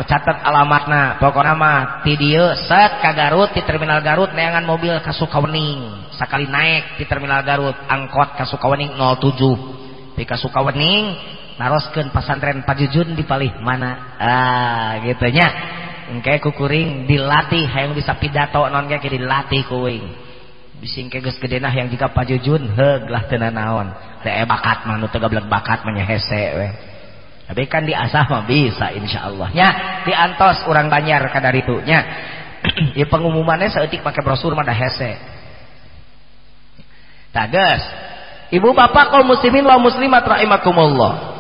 A: catat alamatna. Pokoknya mah ti dieu set ka Garut di terminal Garut neangan mobil ka Sukawening. Sakali naik di terminal Garut angkot ka Sukawening 07 di ka Sukawening naroskeun pasantren Pajujun di palih mana? Ah gitu nya. Engke kukuring dilatih hayang bisa pidato non ge dilatih kuing. Bising ke geus gedena yang jika pajujun heug lah teu naon. Teh bakat mah nu teu bakat mah hese we. Tapi kan diasah mah bisa insyaallah. Nya diantos urang banyar kadar itu nya. Ya pengumumannya seetik pakai brosur mah dah hese tages. Ibu bapak kaum muslimin wa muslimat rahimakumullah.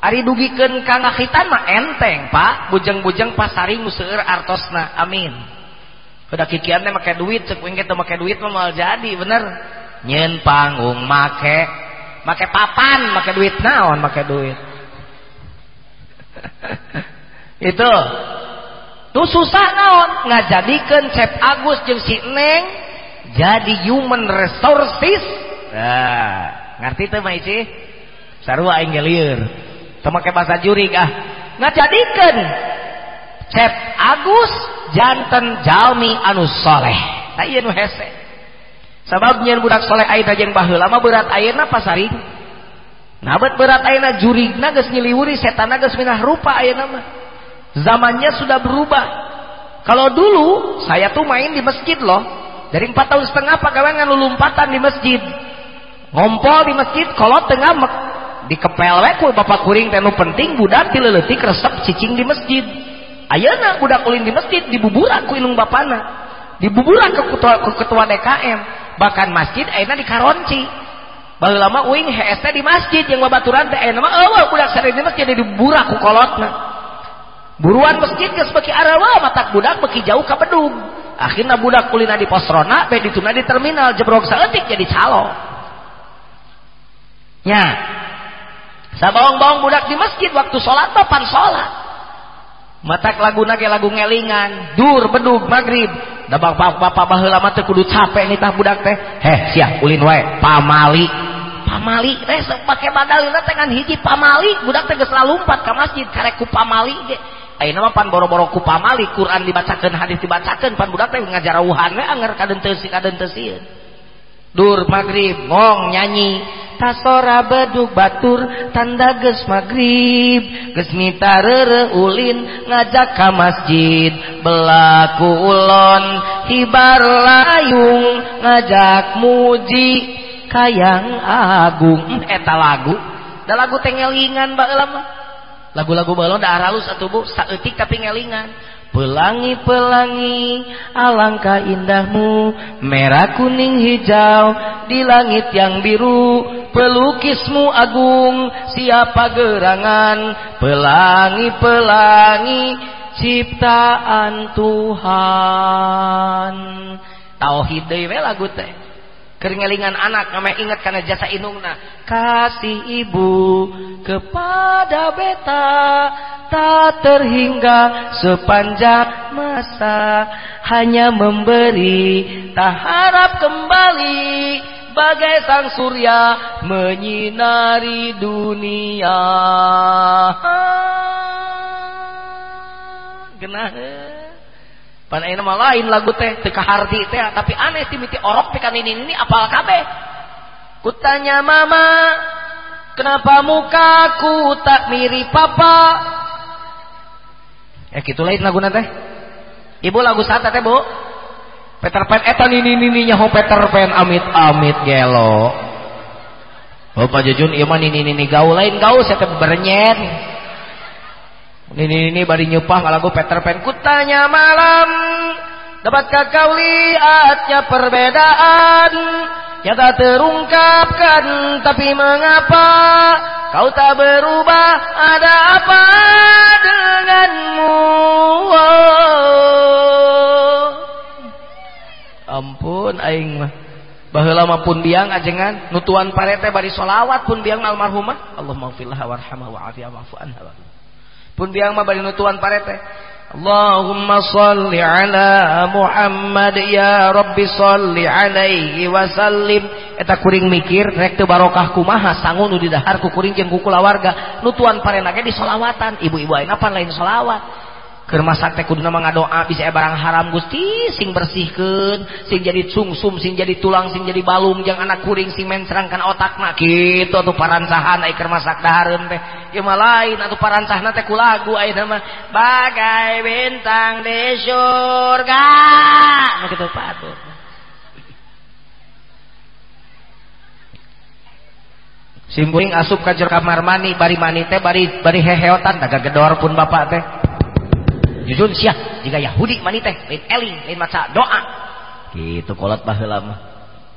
A: Ari dugikeun ka ngakitan mah enteng pak. Bujeng-bujeng pasaring museur artosna. Amin udah kikian teh make duit cek wing teh make duit mal jadi bener. Nyen panggung make make papan make duit naon make duit? Itu. Tuh susah naon? Ngajadikeun Chef Agus jeung si Neng jadi human resources. Nah ngerti teh mah sih sarua aing lieur Temakai bahasa jurig ah. Ngajadikan Cep Agus jantan jalmi anu soleh. Tak iya jeung baheula mah berat ayeuna pasaring. Nabat berat ayeuna jurigna geus nyiliwuri setan geus minah rupa ayeuna mah. Zamannya sudah berubah. Kalau dulu saya tuh main di masjid loh. Dari empat tahun setengah pagawean lumpatan di masjid. Ngompol di masjid kalau tengah dikepel we bapak kuring teh penting budak dileutik resep cicing di masjid ayeuna budak ulin di masjid dibuburak ku indung bapana. Dibuburak ke ketua, ke ketua DKM bahkan masjid ayeuna dikaronci. Baheula lama uing HST di masjid. Yang babaturan teh ayeuna mah eueuh budak sare di masjid dibuburak ku kolotna. Buruan masjid geus beki arawa matak budak beki jauh ka bedug. Akhirnya budak kulina di posrona be dituna di terminal jebrok saeutik jadi calo. Nya sabawang-bawang budak di masjid waktu sholat papan sholat matak laguna ge lagu ngelingan. Dur bedug magrib. Da bapak-bapak baheula mah teh kudu capek nih tah budak teh. Heh sia ulin wae. Pamali. Pamali eh, teh pake badalina teh kan hiji pamali. Budak teh geus lalumpat ka masjid karek ku pamali ge. Ayeuna mah pan boro-boro ku pamali Quran dibacakeun hadis dibacakeun pan budak teh ngajarawuhan we anger kadenteusi kadenteusi dur magrib ngong nyanyi. Tasora beduk batur tanda ges magrib gesmita rere ulin ngajak ka masjid. Belaku ulon hibar layung ngajak muji kayang agung. Hmm, eta lagu. Da lagu tengelingan bae lama lagu-lagu balon da aralus atuh bu. Saeutik tapi ngelingan. Pelangi-pelangi, alangkah indahmu, merah kuning hijau, di langit yang biru, pelukismu agung, siapa gerangan, pelangi-pelangi, ciptaan Tuhan. Tauhid deui lagu teh. Keringelingan anak nama ingat karena jasa inungna. Kasih ibu kepada beta tak terhingga sepanjang masa. Hanya memberi tak harap kembali bagai sang surya menyinari dunia. Genah Pan ayeuna mah lain lagu teh teu hardi teh tapi aneh ti miti orok pikan ini ini apal kabeh. Kutanya mama, kenapa mukaku tak mirip papa? Eh gitu lain lagu teh. Ibu lagu sata teh, Bu. Peter Pan eta nini nini nyaho Peter Pan amit amit gelo. Bapak Jujun ieu mah nini nini gaul lain gaul saya teh berenyen. Ini ini bari nyupah lagu Peter Pan. Kutanya malam Dapatkah kau lihatnya perbedaan? Tak terungkapkan Tapi mengapa Kau tak berubah? Ada apa denganmu? Oh. aing mah. Baheula mah pun biang ajengan nutuan parete bari solawat pun biang almarhumah Allahumma fillah warhamha wa'afiha wa'fu anha pun biang mah bari nutuan parete. Allahumma salli ala Muhammad ya Rabbi salli alaihi wa sallim eta kuring mikir rek teu barokah kumaha? Sangu nu di dahar ku kuring jeung ku nutuan parena ge di solawatan. Ibu-ibu ayeuna pan lain solawat masak teh kuduna ngadoa bisa barang haram Gusti? Sing bersihkeun sing jadi sungsum sing jadi tulang sing jadi balung jang anak kuring sing mencerangkan otakna kitu atuh paransahan ai keur masak dahareun teh. Ieu mah lain atuh paransahna teh ku lagu ayeuna mah bagai bintang di surga. Nu kitu patut Simpuring asup ka kamar mani bari mani teh bari bari heheotan daga gedor pun bapak teh jujun sia jika Yahudi mani teh eling maca doa. Gitu kolot baheula mah.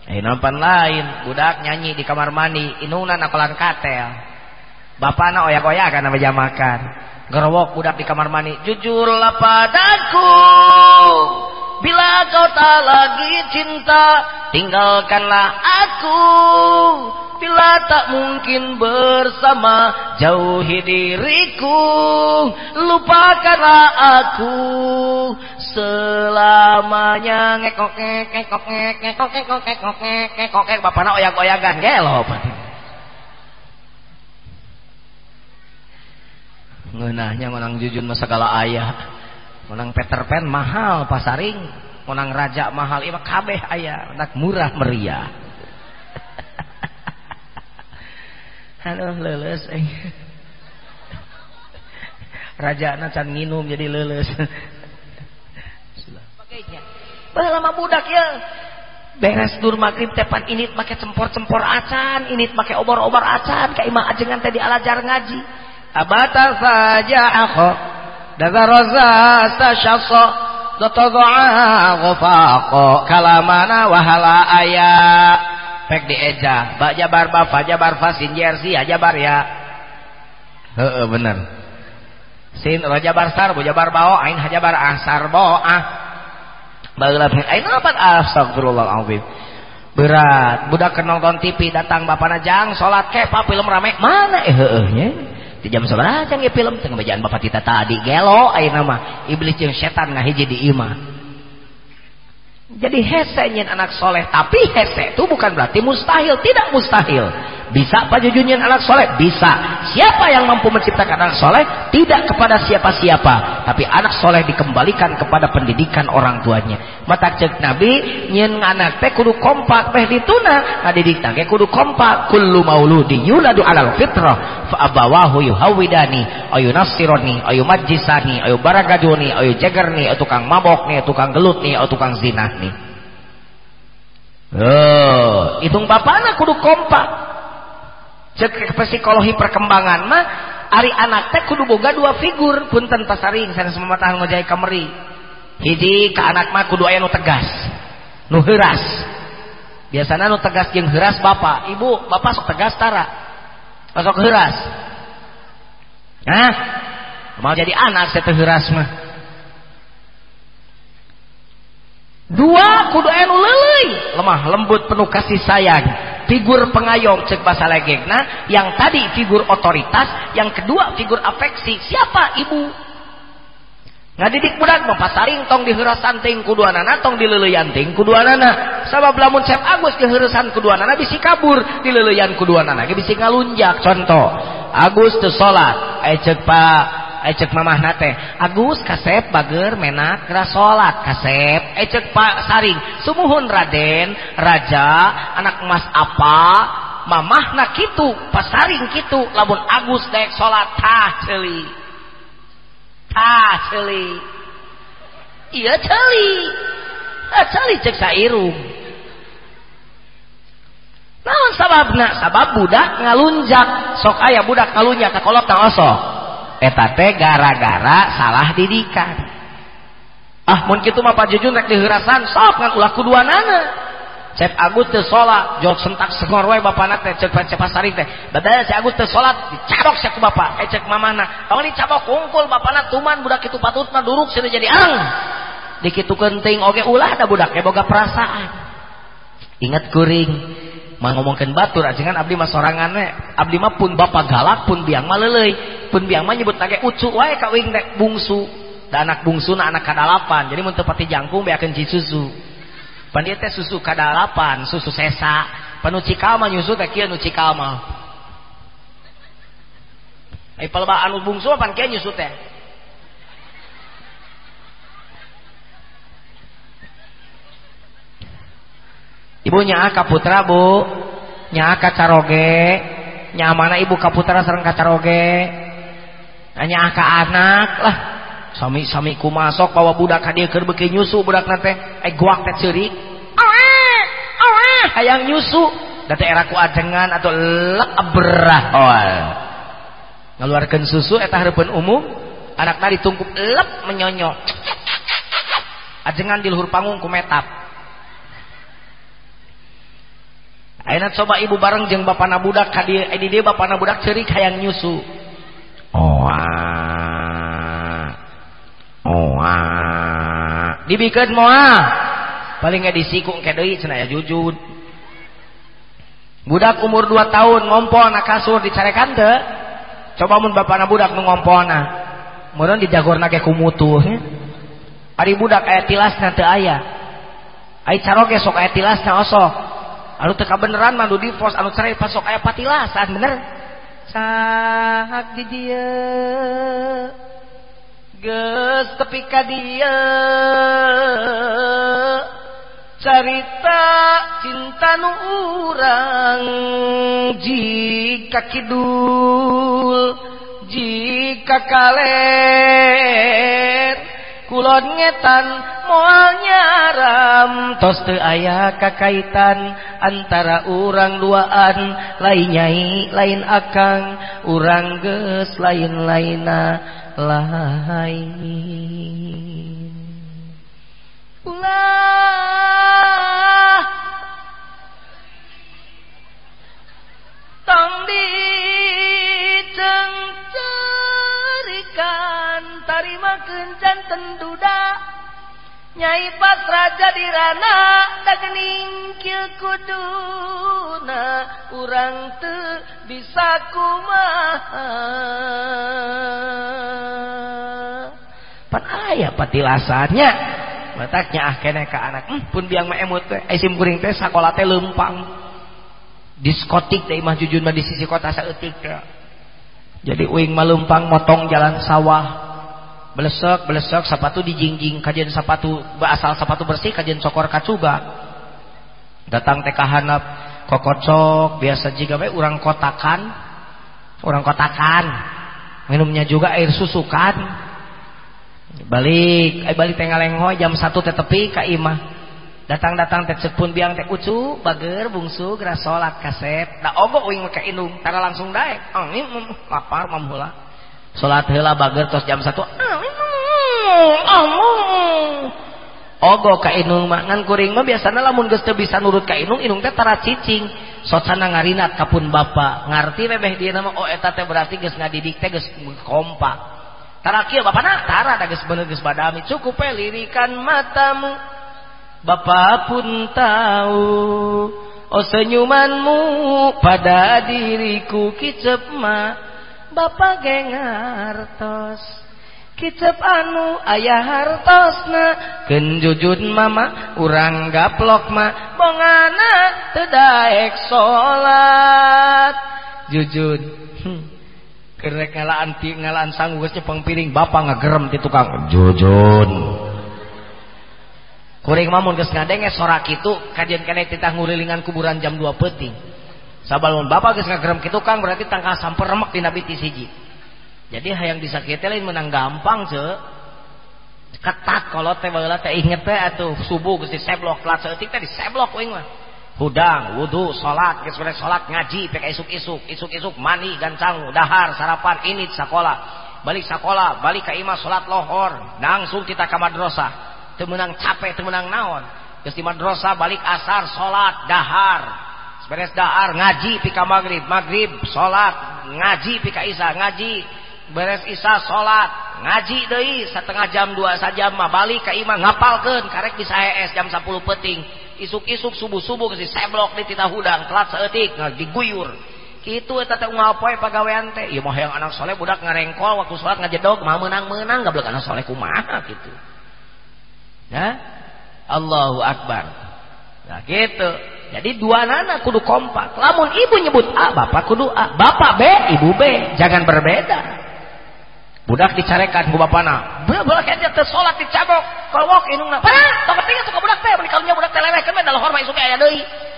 A: Eh nampan lain. Budak nyanyi di kamar mandi inungna nakolan katel. Bapana oyak-oyak kana meja makan gerowok budak di kamar mandi jujurlah padaku bila kau tak lagi cinta tinggalkanlah aku bila tak mungkin bersama jauhi diriku. Lupakanlah aku. Selamanya ngekok ngekok ngekok ngekok ngekok ngekok ngekok. Bapakna oyak-oyagan gelo ngeunahnya menang jujun masakala ayah. Menang Peter Pan mahal pasaring menang raja mahal ieu kabeh aya anak murah meriah Halo leles eh. Raja can minum jadi leles. Baheula lama budak ya. Beres dur maghrib tepan ini pakai cempor-cempor acan, ini pakai obor-obor acan, kayak imah ajengan tadi alajar ngaji. Abata saja aku daga roza sasyaso Dotodo'a ghafaqo kalamana wahala ayat pek dieja bak jabar ba fa jabar fa sin jersey jabar ya. Heeh bener. Sin ra jabar sar bu jabar bao ain hajabar asar bao ah. Bageula ain apa astagfirullahalazim berat budak nonton TV datang bapakna jang salat ke pa film rame. Mana eh heeh nya di jam sabaraha cang film tengah bajaan bapak kita tadi gelo ayeuna mah. Iblis jeung setan ngahiji di imah jadi hese anak soleh, tapi hese itu bukan berarti mustahil, tidak mustahil. Bisa Pak Jujun nyen anak soleh? Bisa. Siapa yang mampu menciptakan anak soleh? Tidak kepada siapa-siapa, tapi anak soleh dikembalikan kepada pendidikan orang tuanya. Mata cek Nabi nyen anak teh kudu kompak teh dituna, ngadidik teh kudu kompak. Kullu mauludi yuladu alal fitrah fa abawahu yuhawidani ayu nasironi ayu majisani ayu baragaduni ayu jagarni ayu tukang mabok nih tukang gelut nih ayu tukang zina nih Oh, hitung bapakna kudu kompak cek psikologi perkembangan mah ari anak teh kudu boga dua figur. Punten pasaring sanes mamatah ngojai kameri. Hiji ka anak mah kudu aya nu tegas nu heuras biasana nu tegas jeung heuras bapak ibu bapak sok tegas tara. Sok heuras nah mau jadi anak saya teh heuras mah. Dua kudu aya nu leuleuy lemah lembut penuh kasih sayang figur pengayom cek bahasa legegna yang tadi figur otoritas. Yang kedua figur afeksi. Siapa ibu? Ngadidik budak mau pasaring tong diherasan ting kuduanana tong dileleyan ting kuduanana sabab lamun Chef Agus diherasan kuduanana bisi kabur dileleyan kuduanana bisi ngalunjak contoh. Agus teu salat eh cek Pak ecek mamah nate Agus kasep bager menak grasolat kasep. Ecek pak saring. Sumuhun Raden Raja anak emas apa mamah na kitu pasaring kitu. Labun Agus daek salat tah celi. Tah celi. Iya celi. Ah, celi cek sairung. Naon sababna? Sabab budak ngalunjak. Sok aya budak ngalunjak ka kolot tang osok eta teh gara-gara salah didikan ah mun kitu mah Pak Jujun rek diherasan sok ngan ulah kuduanana Cep Agus teu salat, jog sentak segor wae bapana teh cek cek pasari teh. Badaya si Agus teu salat, dicabok ku bapak, eh cek mamana. Tong dicabok kungkul bapana tuman budak kitu patutna duruk sini jadi areng. Dikitu kenting oge ulah da budak boga perasaan. ingat kuring ngomongkan batur ajengan abdi mah abdi mah pun bapak galak pun biang mah lelei. Pun biang mah nyebut ucu wae kawing dek bungsu. Dan anak bungsu na anak kadalapan. Jadi mun tepati jangkung beakeun ci susu. Pan teh susu kadalapan susu sesa. Panu cikal mah nyusu teh kieu nu cikal mah. Ai palebaan anu bungsu pan kieu nyusu teh ibunya kaputra bu. Nya kacaroge nya mana ibu kaputra sareng kacaroge nya ka anak lah. Sami sami kumasok bawa budak ka dieu keur beuki nyusu budak teh. Eh guak teh ceurik hayang nyusu. Da teh era ku ajengan atau lebrah ol ngaluarkeun susu eta hareupeun umum anakna ditungkup lep menyonyok ajengan di luhur panggung ku metap Ayeuna coba ibu bareng jeung bapana budak ka dieu di dieu bapana budak ceurik hayang nyusu. Oh. Oh. Dibikeun moal. Paling disiku engke deui cenah ya jujud. Budak umur 2 tahun ngompol na kasur dicarekan teu? Coba mun bapana budak nu ngompolna. Meureun dijagorna ge kumutu. Ari budak aya tilasna teu aya. Ai caroge sok aya tilasna osok anu teka beneran mandu divorce anu cerai pasok aya patilasan bener? Sahak di dia geus tepi ka dia carita cinta nu urang jika kidul jika kaler kulon ngetan moalnya ram tos teu aya kakaitan antara urang duaan. Lain nyai lain akang urang geus lain laina lain. Ulah. Tong di tarima jantan duda Nyai Raja di rana dagening kieu kuduna. Urang teu bisa kumaha. Pan aya patilasannya. Mataknya ah kene ka anak. Hmm, pun biang mah emut teh. Sim kuring teh sakola teh lempang. Diskotik teh mah jujun mah di sisi kota saeutik teh. Jadi uing malumpang motong jalan sawah belesek belesek sepatu dijingjing kajian sepatu asal sepatu bersih kajian cokor kacuga datang teh kahanap kokocok biasa jika baik orang kotakan. Orang kotakan. Minumnya juga air susu kan balik eh balik tengah lengho jam satu teh tepi ka imah. Datang-datang teh pun biang teh ucu bager bungsu gerak salat kasep da ogo uing ka indung tara langsung daek. Angin lapar mamhula salat heula bager tos jam 1 ogo ka inung mah ngan kuring mah biasana lamun geus teu bisa nurut ka inung inung teh tara cicing. Socana ngarinat kapun bapa. Ngarti bebeh dia nama oh eta teh berarti geus ngadidik teh geus kompak. Tara kieu bapana tara da geus bener geus badami. Cukup we lirikan matamu. Bapa pun tahu Oh senyumanmu pada diriku kicep mah Bapak gengartos kicep anu ayah hartosna. Kenjujud mama urang gaplok ma. Bongana tedaek salat jujud hmm. kerek ngalaan ngalaan sanggup geus cepeng piring bapak ngagerem ti tukang. Jujud kuring mamun geus ngadenge sorak itu kajian kene titah ngurilingan kuburan jam 2 peuting sabalun bapak geus ngagerem kitu kang berarti tangkal samper remek dina biti siji. Jadi hayang disakiti lain menang gampang ce. Ketat kalau teh baheula teh inget teh atuh subuh geus diseblok lat saeutik teh diseblok uing mah. Hudang wudu salat geus beres salat ngaji pek isuk-isuk isuk-isuk mani gancang dahar sarapan ini sakola. Balik sakola balik ka imah salat lohor langsung kita ka madrasah. Teu meunang capek teu meunang naon. Geus di madrasah balik asar salat dahar beres dahar ngaji pika maghrib. Maghrib sholat. Ngaji pika isya ngaji. Beres isya sholat. Ngaji deh setengah jam dua saja mah balik ke imam ngapalkan karek bisa es jam 10 peting. Isuk-isuk subuh-subuh ke seblok di titah hudang telat seetik diguyur. Gitu eta teh ngapoe pagawean teh. Ieu mah yang anak soleh budak ngarengkol waktu sholat ngajedog mah menang-menang gablek anak soleh kumaha gitu ya Allahu akbar. Nah gitu jadi dua nana kudu kompak. Lamun ibu nyebut A bapak kudu A. Bapak B ibu B. Jangan berbeda. Budak dicarekan ku bapana budak dia teh salat dicabok kolwok inungna para tong ketinggal suka budak teh beli budak teh leleh kan dalam hormat isuke aya Nah,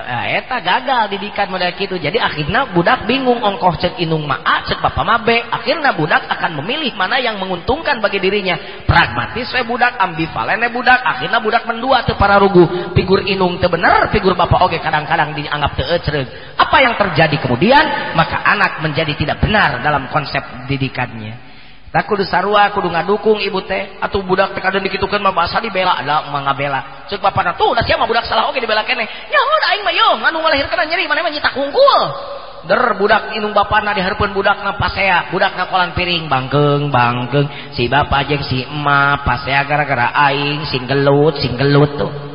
A: eta gagal didikan model gitu. Jadi akhirnya budak bingung ongkoh cek inung ma A, cek bapak ma B. Akhirnya budak akan memilih mana yang menguntungkan bagi dirinya. Pragmatis we budak, ambivalen we budak. Akhirnya budak mendua teu para rugu. Figur inung teu bener, figur bapak oge kadang-kadang dianggap teu ecreug. Apa yang terjadi kemudian? Maka anak menjadi tidak benar dalam konsep didikannya. Tak kudu sarua kudu ngadukung ibu teh. Atau budak teh kadang dikitukeun mah bahasa dibela. Ada mah ngabela. Ceuk bapana tuh da sia mah budak salah. Oge dibela keneh nyaho aing mah yo nganu ngalahirkeun nyeri mana mah nyita kungkul der budak inung bapana dihareupeun budakna pasea. Budakna kolan piring. Bangkeung bangkeung si bapak jeung si emak pasea gara-gara aing sing gelut sing gelut tuh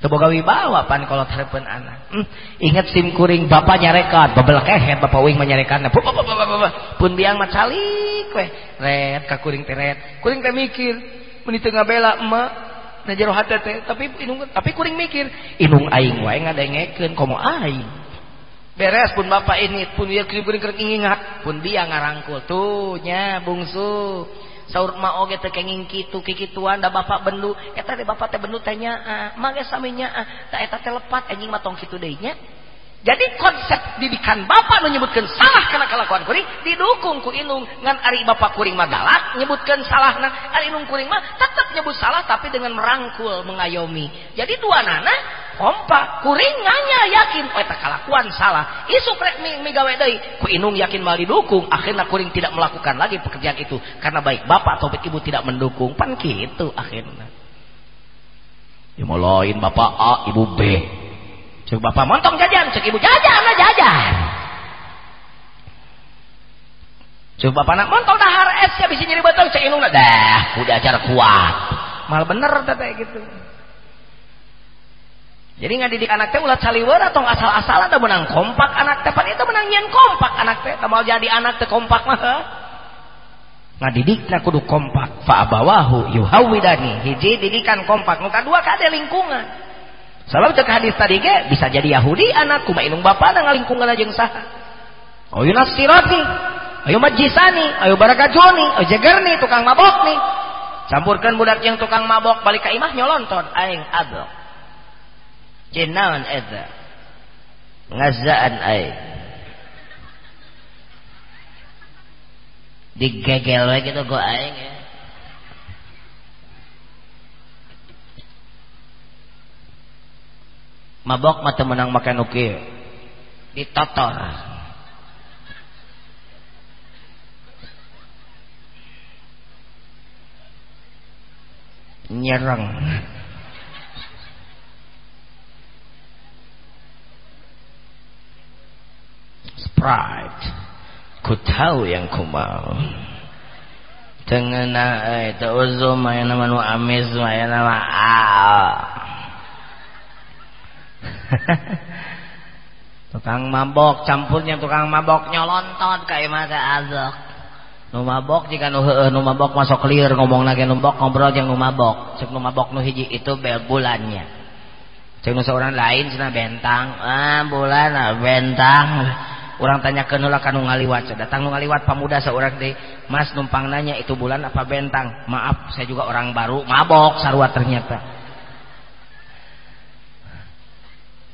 A: Teboga wibawa pan kalau terpen anak. Hmm, ingat sim kuring bapak nyarekat, babel kehet bapak wing menyarekan. Pun biang macalik weh. Red ka kuring teret. Kuring teh mikir, mun teu ngabela emak na jero hate teh, tapi inung tapi kuring mikir, inung aing wae ngadengekeun komo aing. Beres pun bapak ini pun dia kuring keur ingat, pun dia ngarangkul tuh nya bungsu. Saur ma oge teh kenging kitu kikituan da bapak bendu. Eta de bapak teh bendu teh nyaa mage sami nyaa da eta teh lepat anjing mah tong kitu deui nya. Jadi konsep didikan bapak menyebutkan salah karena kelakuan kuring didukung ku inung ngan ari bapak kuring mah galak nyebutkan salah nah ari inung kuring mah tetap nyebut salah tapi dengan merangkul mengayomi. Jadi dua nana kompak. Kuring nganya yakin. Oh eta kelakuan salah. Isu deui. Ku inung yakin mal didukung akhirnya kuring tidak melakukan lagi pekerjaan itu. Karena baik bapak atau ibu tidak mendukung. Pan gitu akhirnya. Ya lain bapak A ibu B. Cek bapak montong jajan, cek ibu jajan lah jajan. Cek bapak nak montong dahar es ya bisa nyeri betul. Cek inung dah udah ajar kuat. Mal bener tete gitu. Jadi ngadidik anak teh ulah caliwer atau asal-asalan ada menang kompak anak teh. Itu menang nyen kompak anak teh. Mau jadi anak teh kompak mah ngadidik na kudu kompak. Fa abawahu yuhawidani. Hiji didikan kompak. Nu kadua kade lingkungan. Salam cek hadis tadi ge bisa jadi Yahudi anak kuma inung bapa na ngalingkungan aja yang sah. Ayo nasirati, ayo majisani, ayo barakajoni, ayo jagerni tukang mabok nih. Campurkan budak yang tukang mabok balik ke imah nyolonton aing adok. Jenawan eta. Ngazaan aing. Digegel we gitu gua aing ya. mabok mata menang makan oke ditotor nyerang Sprite ku tahu yang ku mau. Dengan eh itu uzum yang nama amis yang nama ah tukang mabok campurnya tukang mabok nyolontot kayak masa azok nu mabok jika nu heueuh nu mabok masuk clear ngomong lagi nu mabok ngobrol jeung nu mabok. Cek nu mabok nu hiji itu bel bulannya. Cek nu seorang lain cenah bentang. Ah bulan ah bentang orang tanya ke nula kanu ngaliwat? Datang ngaliwat pemuda seorang deh mas numpang nanya itu bulan apa bentang? Maaf saya juga orang baru. Mabok sarua ternyata.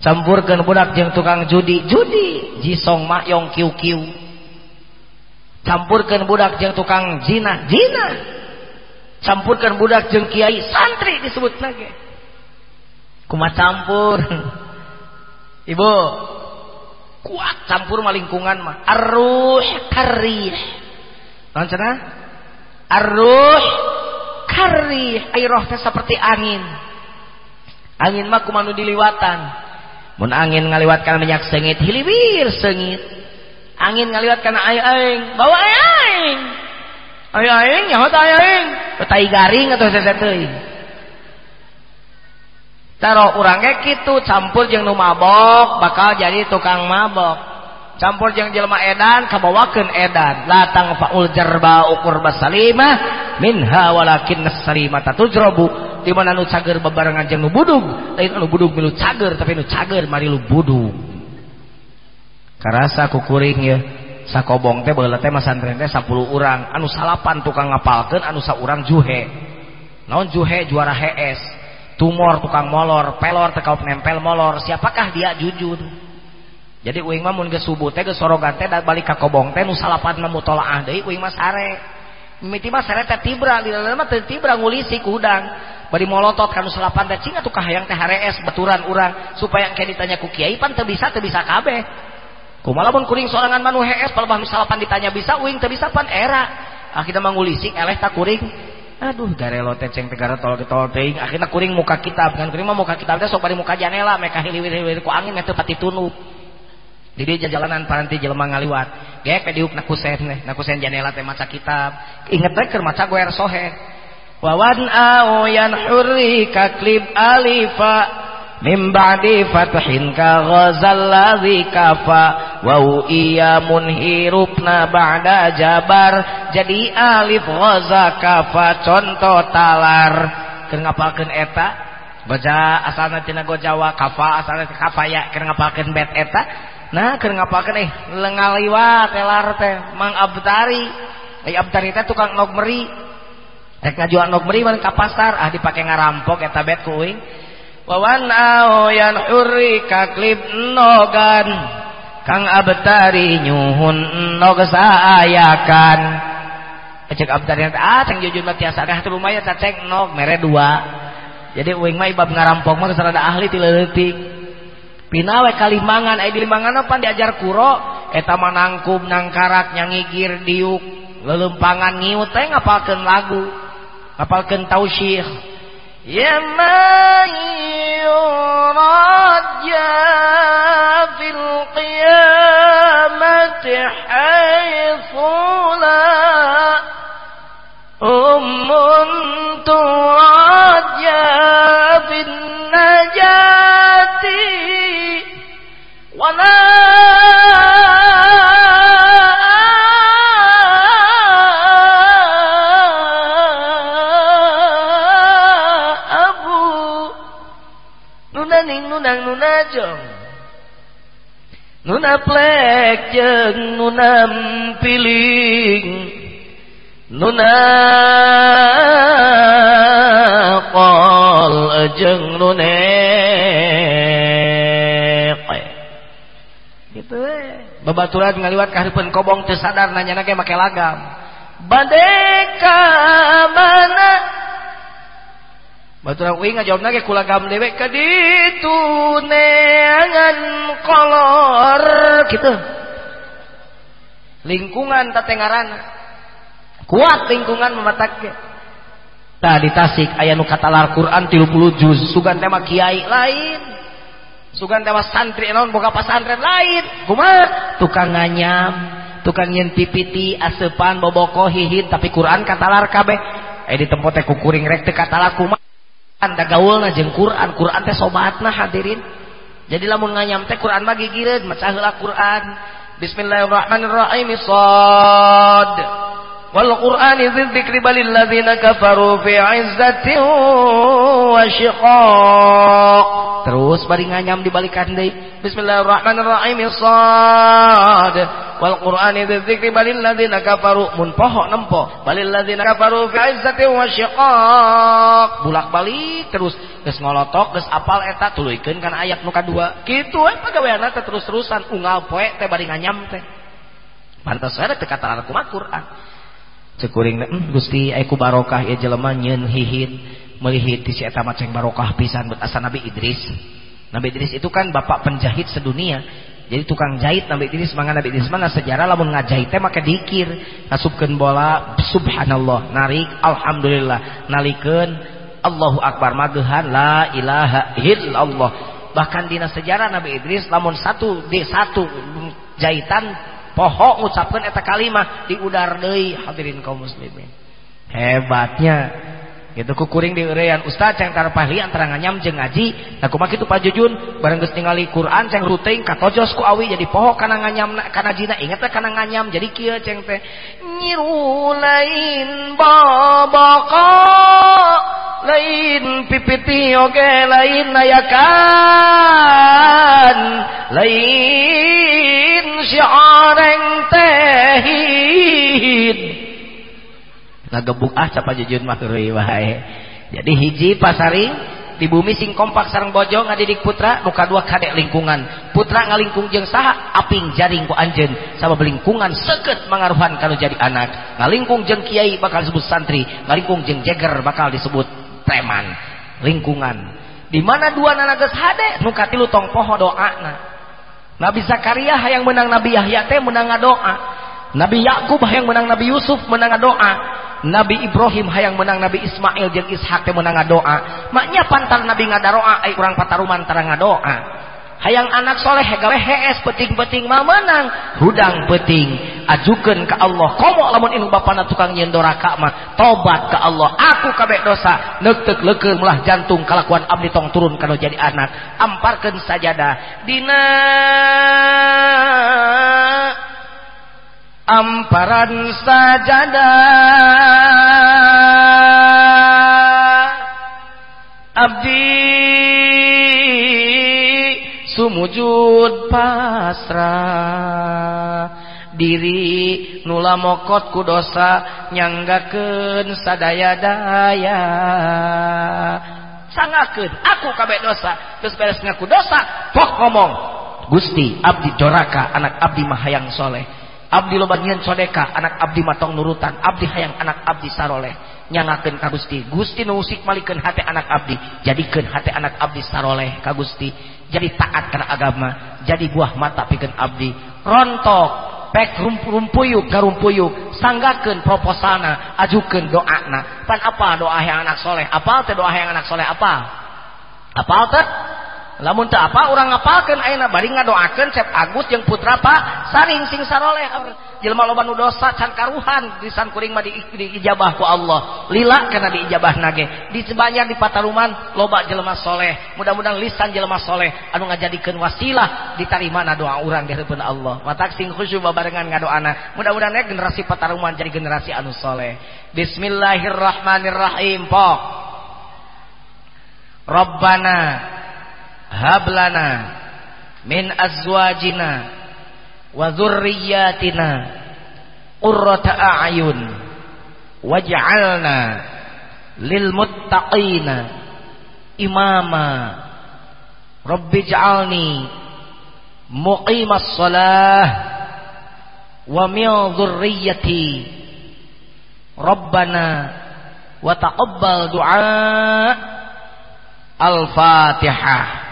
A: Campurkan budak yang tukang judi. Judi jisong yong kiu kiu campurkan budak yang tukang zina. Zina! Campurkan budak yang kiai santri disebut lagi. Kuma campur ibu kuat campur mah lingkungan mah. Arruh karih. Non cenah arruh karih. Air roh seperti angin. Angin mah kumanu diliwatan? Mun angin ngaliwatkan minyak sengit hilibir sengit. Angin ngaliwatkan aing aing bawa aing. Aing aing nyaho teh aing. Petai garing atau seseteuy taruh orangnya gitu campur jeng nu mabok bakal jadi tukang mabok. Campur jeng jelma edan kabawakeun edan. Latang faul jarba ukur basalimah minha walakin salimata tujrabu. Di mana nu cager bebarengan jeung nu budug lain nu budug milu cager tapi nu cager mari lu budug. Karasa kukuring ya sakobong teh baheula teh masantren teh 10 urang. Anu salapan tukang ngapalkeun anu saurang juhe. Naon juhe juara HS tumor tukang molor pelor teh nempel molor. Siapakah dia? Jujur. Jadi uing mah mun geus subuh teh geus sorogan teh balik ka kobong teh nu salapan mah mutolaah deui uing mah sare. Mimiti mah sare teh tibra dalam mah teh tibra ngulisi ku hudang bari molotot kanu salapan teh cing atuh kahayang teh harees baturan urang supaya engke ditanya ku kiai pan teu bisa teu bisa kabeh. Kumaha pun kuring sorangan manu hees palebah salapan ditanya bisa uing teu bisa pan era. Akhirnya mangulisik eleh tak kuring aduh garelo teh ceng tegara tol tol teuing akhirnya kuring muka kitab kan kuring muka kitab teh sok bari muka janela meka hiliwir-hiliwir ku angin teh pati tunup. Di dia jalanan paranti jelema ngaliwat. Gek diuk nakusen nih nakusen janela teh maca kitab. Inget teh keur maca goer sohe. Wawan au yan hurri kaklib alifa min ba'di fathin ka ghazal ladzi kafa wa iya munhirupna ba'da jabar. Jadi alif ghaza kafa contoh talar. Keur ngapalkeun eta? Baca asalna tina Jawa kafa asalna kafa ya. Keur ngapalkeun bet eta? Nah keur ngapalkeun eh lengaliwat telar teh mang abtari. Ai abtari teh tukang nog meri. Rek ngajual nog meri ka pasar. Ah dipake ngarampok eta bet kuing wawan ao yan hurri kaklib nogan kang abtari nyuhun nog saayakan cek abtari ah ceng jujur mah tiasa. Dah teu lumayan cek nog mere dua. Jadi uing mah ibab ngarampok mah ada ahli ti leutik pinawe kalimangan ai di limangan pan diajar kuro? Eta mah nangkum nangkarak nyangigir diuk. Lelempangan ngiut teh ngapalkeun lagu ngapalkeun tausyih يا من يرجى في القيامة حيث لا أم ترجى في النجاة ولا nunang nunajong nuna plek jeung nunam piling. Nuna qol jeung nunek gitu we babaturan ngaliwat kaharipeun kobong teu sadar nanya ge make lagam. Bade ka mana jawab dewek tunangan kolor gitu. Lingkungan tatengaran kuat lingkungan mematakan tadi tasik aya nu katalar Quran 30 juz. Sugan tema kiai lain. Sugan tema santri non boga pesantren lain. Kumaha? tukang nganyam tukang nyen pipiti asepan boboko hihit tapi Quran katalar kabeh. Eh di tempat teh kukuring rek teu katalar kumaha anda gaulna jeung Quran Quran teh sobatna hadirin. Jadi lamun nganyam teh Quran mah gigireun maca Quran. Bismillahirrahmanirrahim Sad wal Qur'ani dzikri balil ladzina kafaru fi 'izzatin wa terus bari nganyam dibalikan deui Bismillahirrahmanirrahim Sad. Wal qur'ani dzikri balil ladzina kafaru. Mun poho nempo. Balil ladzina kafaru fi izzatin wa syiqaq bulak-balik terus. Geus ngolotok geus apal eta tuluykeun kana ayat nu kadua kitu we pagaweana teh terus-terusan. Unggal poe teh bari nganyam teh. Pantas we teh kata kumaha Quran cekuring hmm, Gusti aya ku barokah ieu jelema nyeun hihit. Melihit si eta mah barokah pisan buat asa Nabi Idris. Nabi Idris itu kan bapak penjahit sedunia. Jadi tukang jahit Nabi Idris semangat Nabi Idris mana sejarah lamun ngajahit teh make dikir. Nasubkeun bola subhanallah narik alhamdulillah nalikeun Allahu akbar magehan la ilaha illallah. Bahkan dina sejarah Nabi Idris lamun satu di satu jahitan poho ngucapkeun eta kalimah di udar deui hadirin kaum muslimin. Hebatnya. Gitu kukuring di urean ustaz ceng tarpahli antara nganyam jeung ngaji nah kumaha kitu Pak Jujun bareng geus ningali Quran ceng ruting katojos ku awi jadi poho kana nganyam kana jina inget teh kana nganyam jadi kieu ceng teh nyiru lain babaka lain pipiti oke lain nayakan lain syiareng tehid. Ngagebuk ah capa jujun mah wae. Jadi hiji pasari di bumi sing kompak sarang bojo ngadidik putra muka dua kadek lingkungan. Putra ngalingkung jeng saha aping jaring ku anjen sama belingkungan seket mengaruhan kalau jadi anak. Ngalingkung jeng kiai bakal disebut santri. Ngalingkung jeng jeger bakal disebut preman lingkungan. Di mana dua nanages hade nu katilu tong poho doa Nabi Zakaria yang menang Nabi Yahya teh menang doa. Nabi Yakub yang menang Nabi Yusuf menang doa. Nabi Ibrahim hayang menang Nabi Ismail jeung Ishak teh menang doa. Maknya pantar Nabi ngadaroa ai urang pataruman tara ngadoa hayang anak soleh gawe hees peting-peting menang. Hudang peting ajukeun ka Allah. Komo lamun indung bapana tukang nyen doraka mah tobat ka Allah. Aku kabeh dosa. Neuteuk leukeun melah jantung kalakuan abdi tong turun kana jadi anak. Amparkeun sajadah. Dina amparan sajadah. Abdi sumujud pasrah. Diri nula mokot dosa nyanggakeun sadaya-daya sangakeun aku kabeh dosa terus beres ngaku dosa. Pok ngomong Gusti abdi doraka anak abdi mahayang soleh. Abdi loba nyian sodeka anak abdi matong nurutan. Abdi hayang anak abdi saroleh. Nyangakeun ka Gusti. Gusti nu usik malikeun hate anak abdi jadikeun hate anak abdi saroleh ka Gusti jadi taat kana agama jadi buah mata pikeun abdi rontok pek rumpuyuk garumpuyuk sanggakeun proposalna ajukeun doana. Pan apa doa yang anak soleh? Apa doa yang anak soleh? Apa apa teh lamun teu apa urang ngapalkeun ayeuna? Bari ngadoakeun Cep Agus jeung putra Pak saring sing saroleh. Jelema loba nu dosa can karuhan. Disan kuring mah di, di ku Allah. Lila kana di ijabah nage. Di sebanyak di pataruman loba jelema soleh. Mudah-mudahan lisan jelema soleh. Anu ngajadikeun wasilah ditarimana doa urang di Allah. Matak sing khusyuk babarengan ngadoana. Mudah-mudahan generasi pataruman jadi generasi anu soleh. Bismillahirrahmanirrahim. Pok. Rabbana hablana min azwajina wa dzurriyyatina qurrata a'yun waj'alna lil muttaqina imama rabbi ij'alni muqimas shalah wa min dzurriyyati rabbana wa taqabbal du'a al-fatihah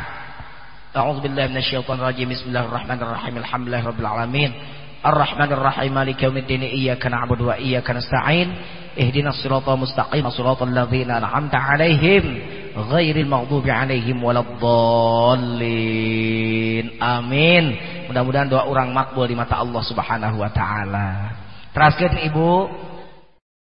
A: أعوذ بالله من الشيطان الرجيم بسم الله الرحمن الرحيم الحمد لله رب العالمين الرحمن الرحيم مالك يوم الدين إياك نعبد وإياك نستعين اهدنا الصراط المستقيم صراط الذين أنعمت عليهم غير المغضوب عليهم ولا الضالين amin mudah-mudahan doa orang makbul di mata Allah Subhanahu wa taala teraskeun ibu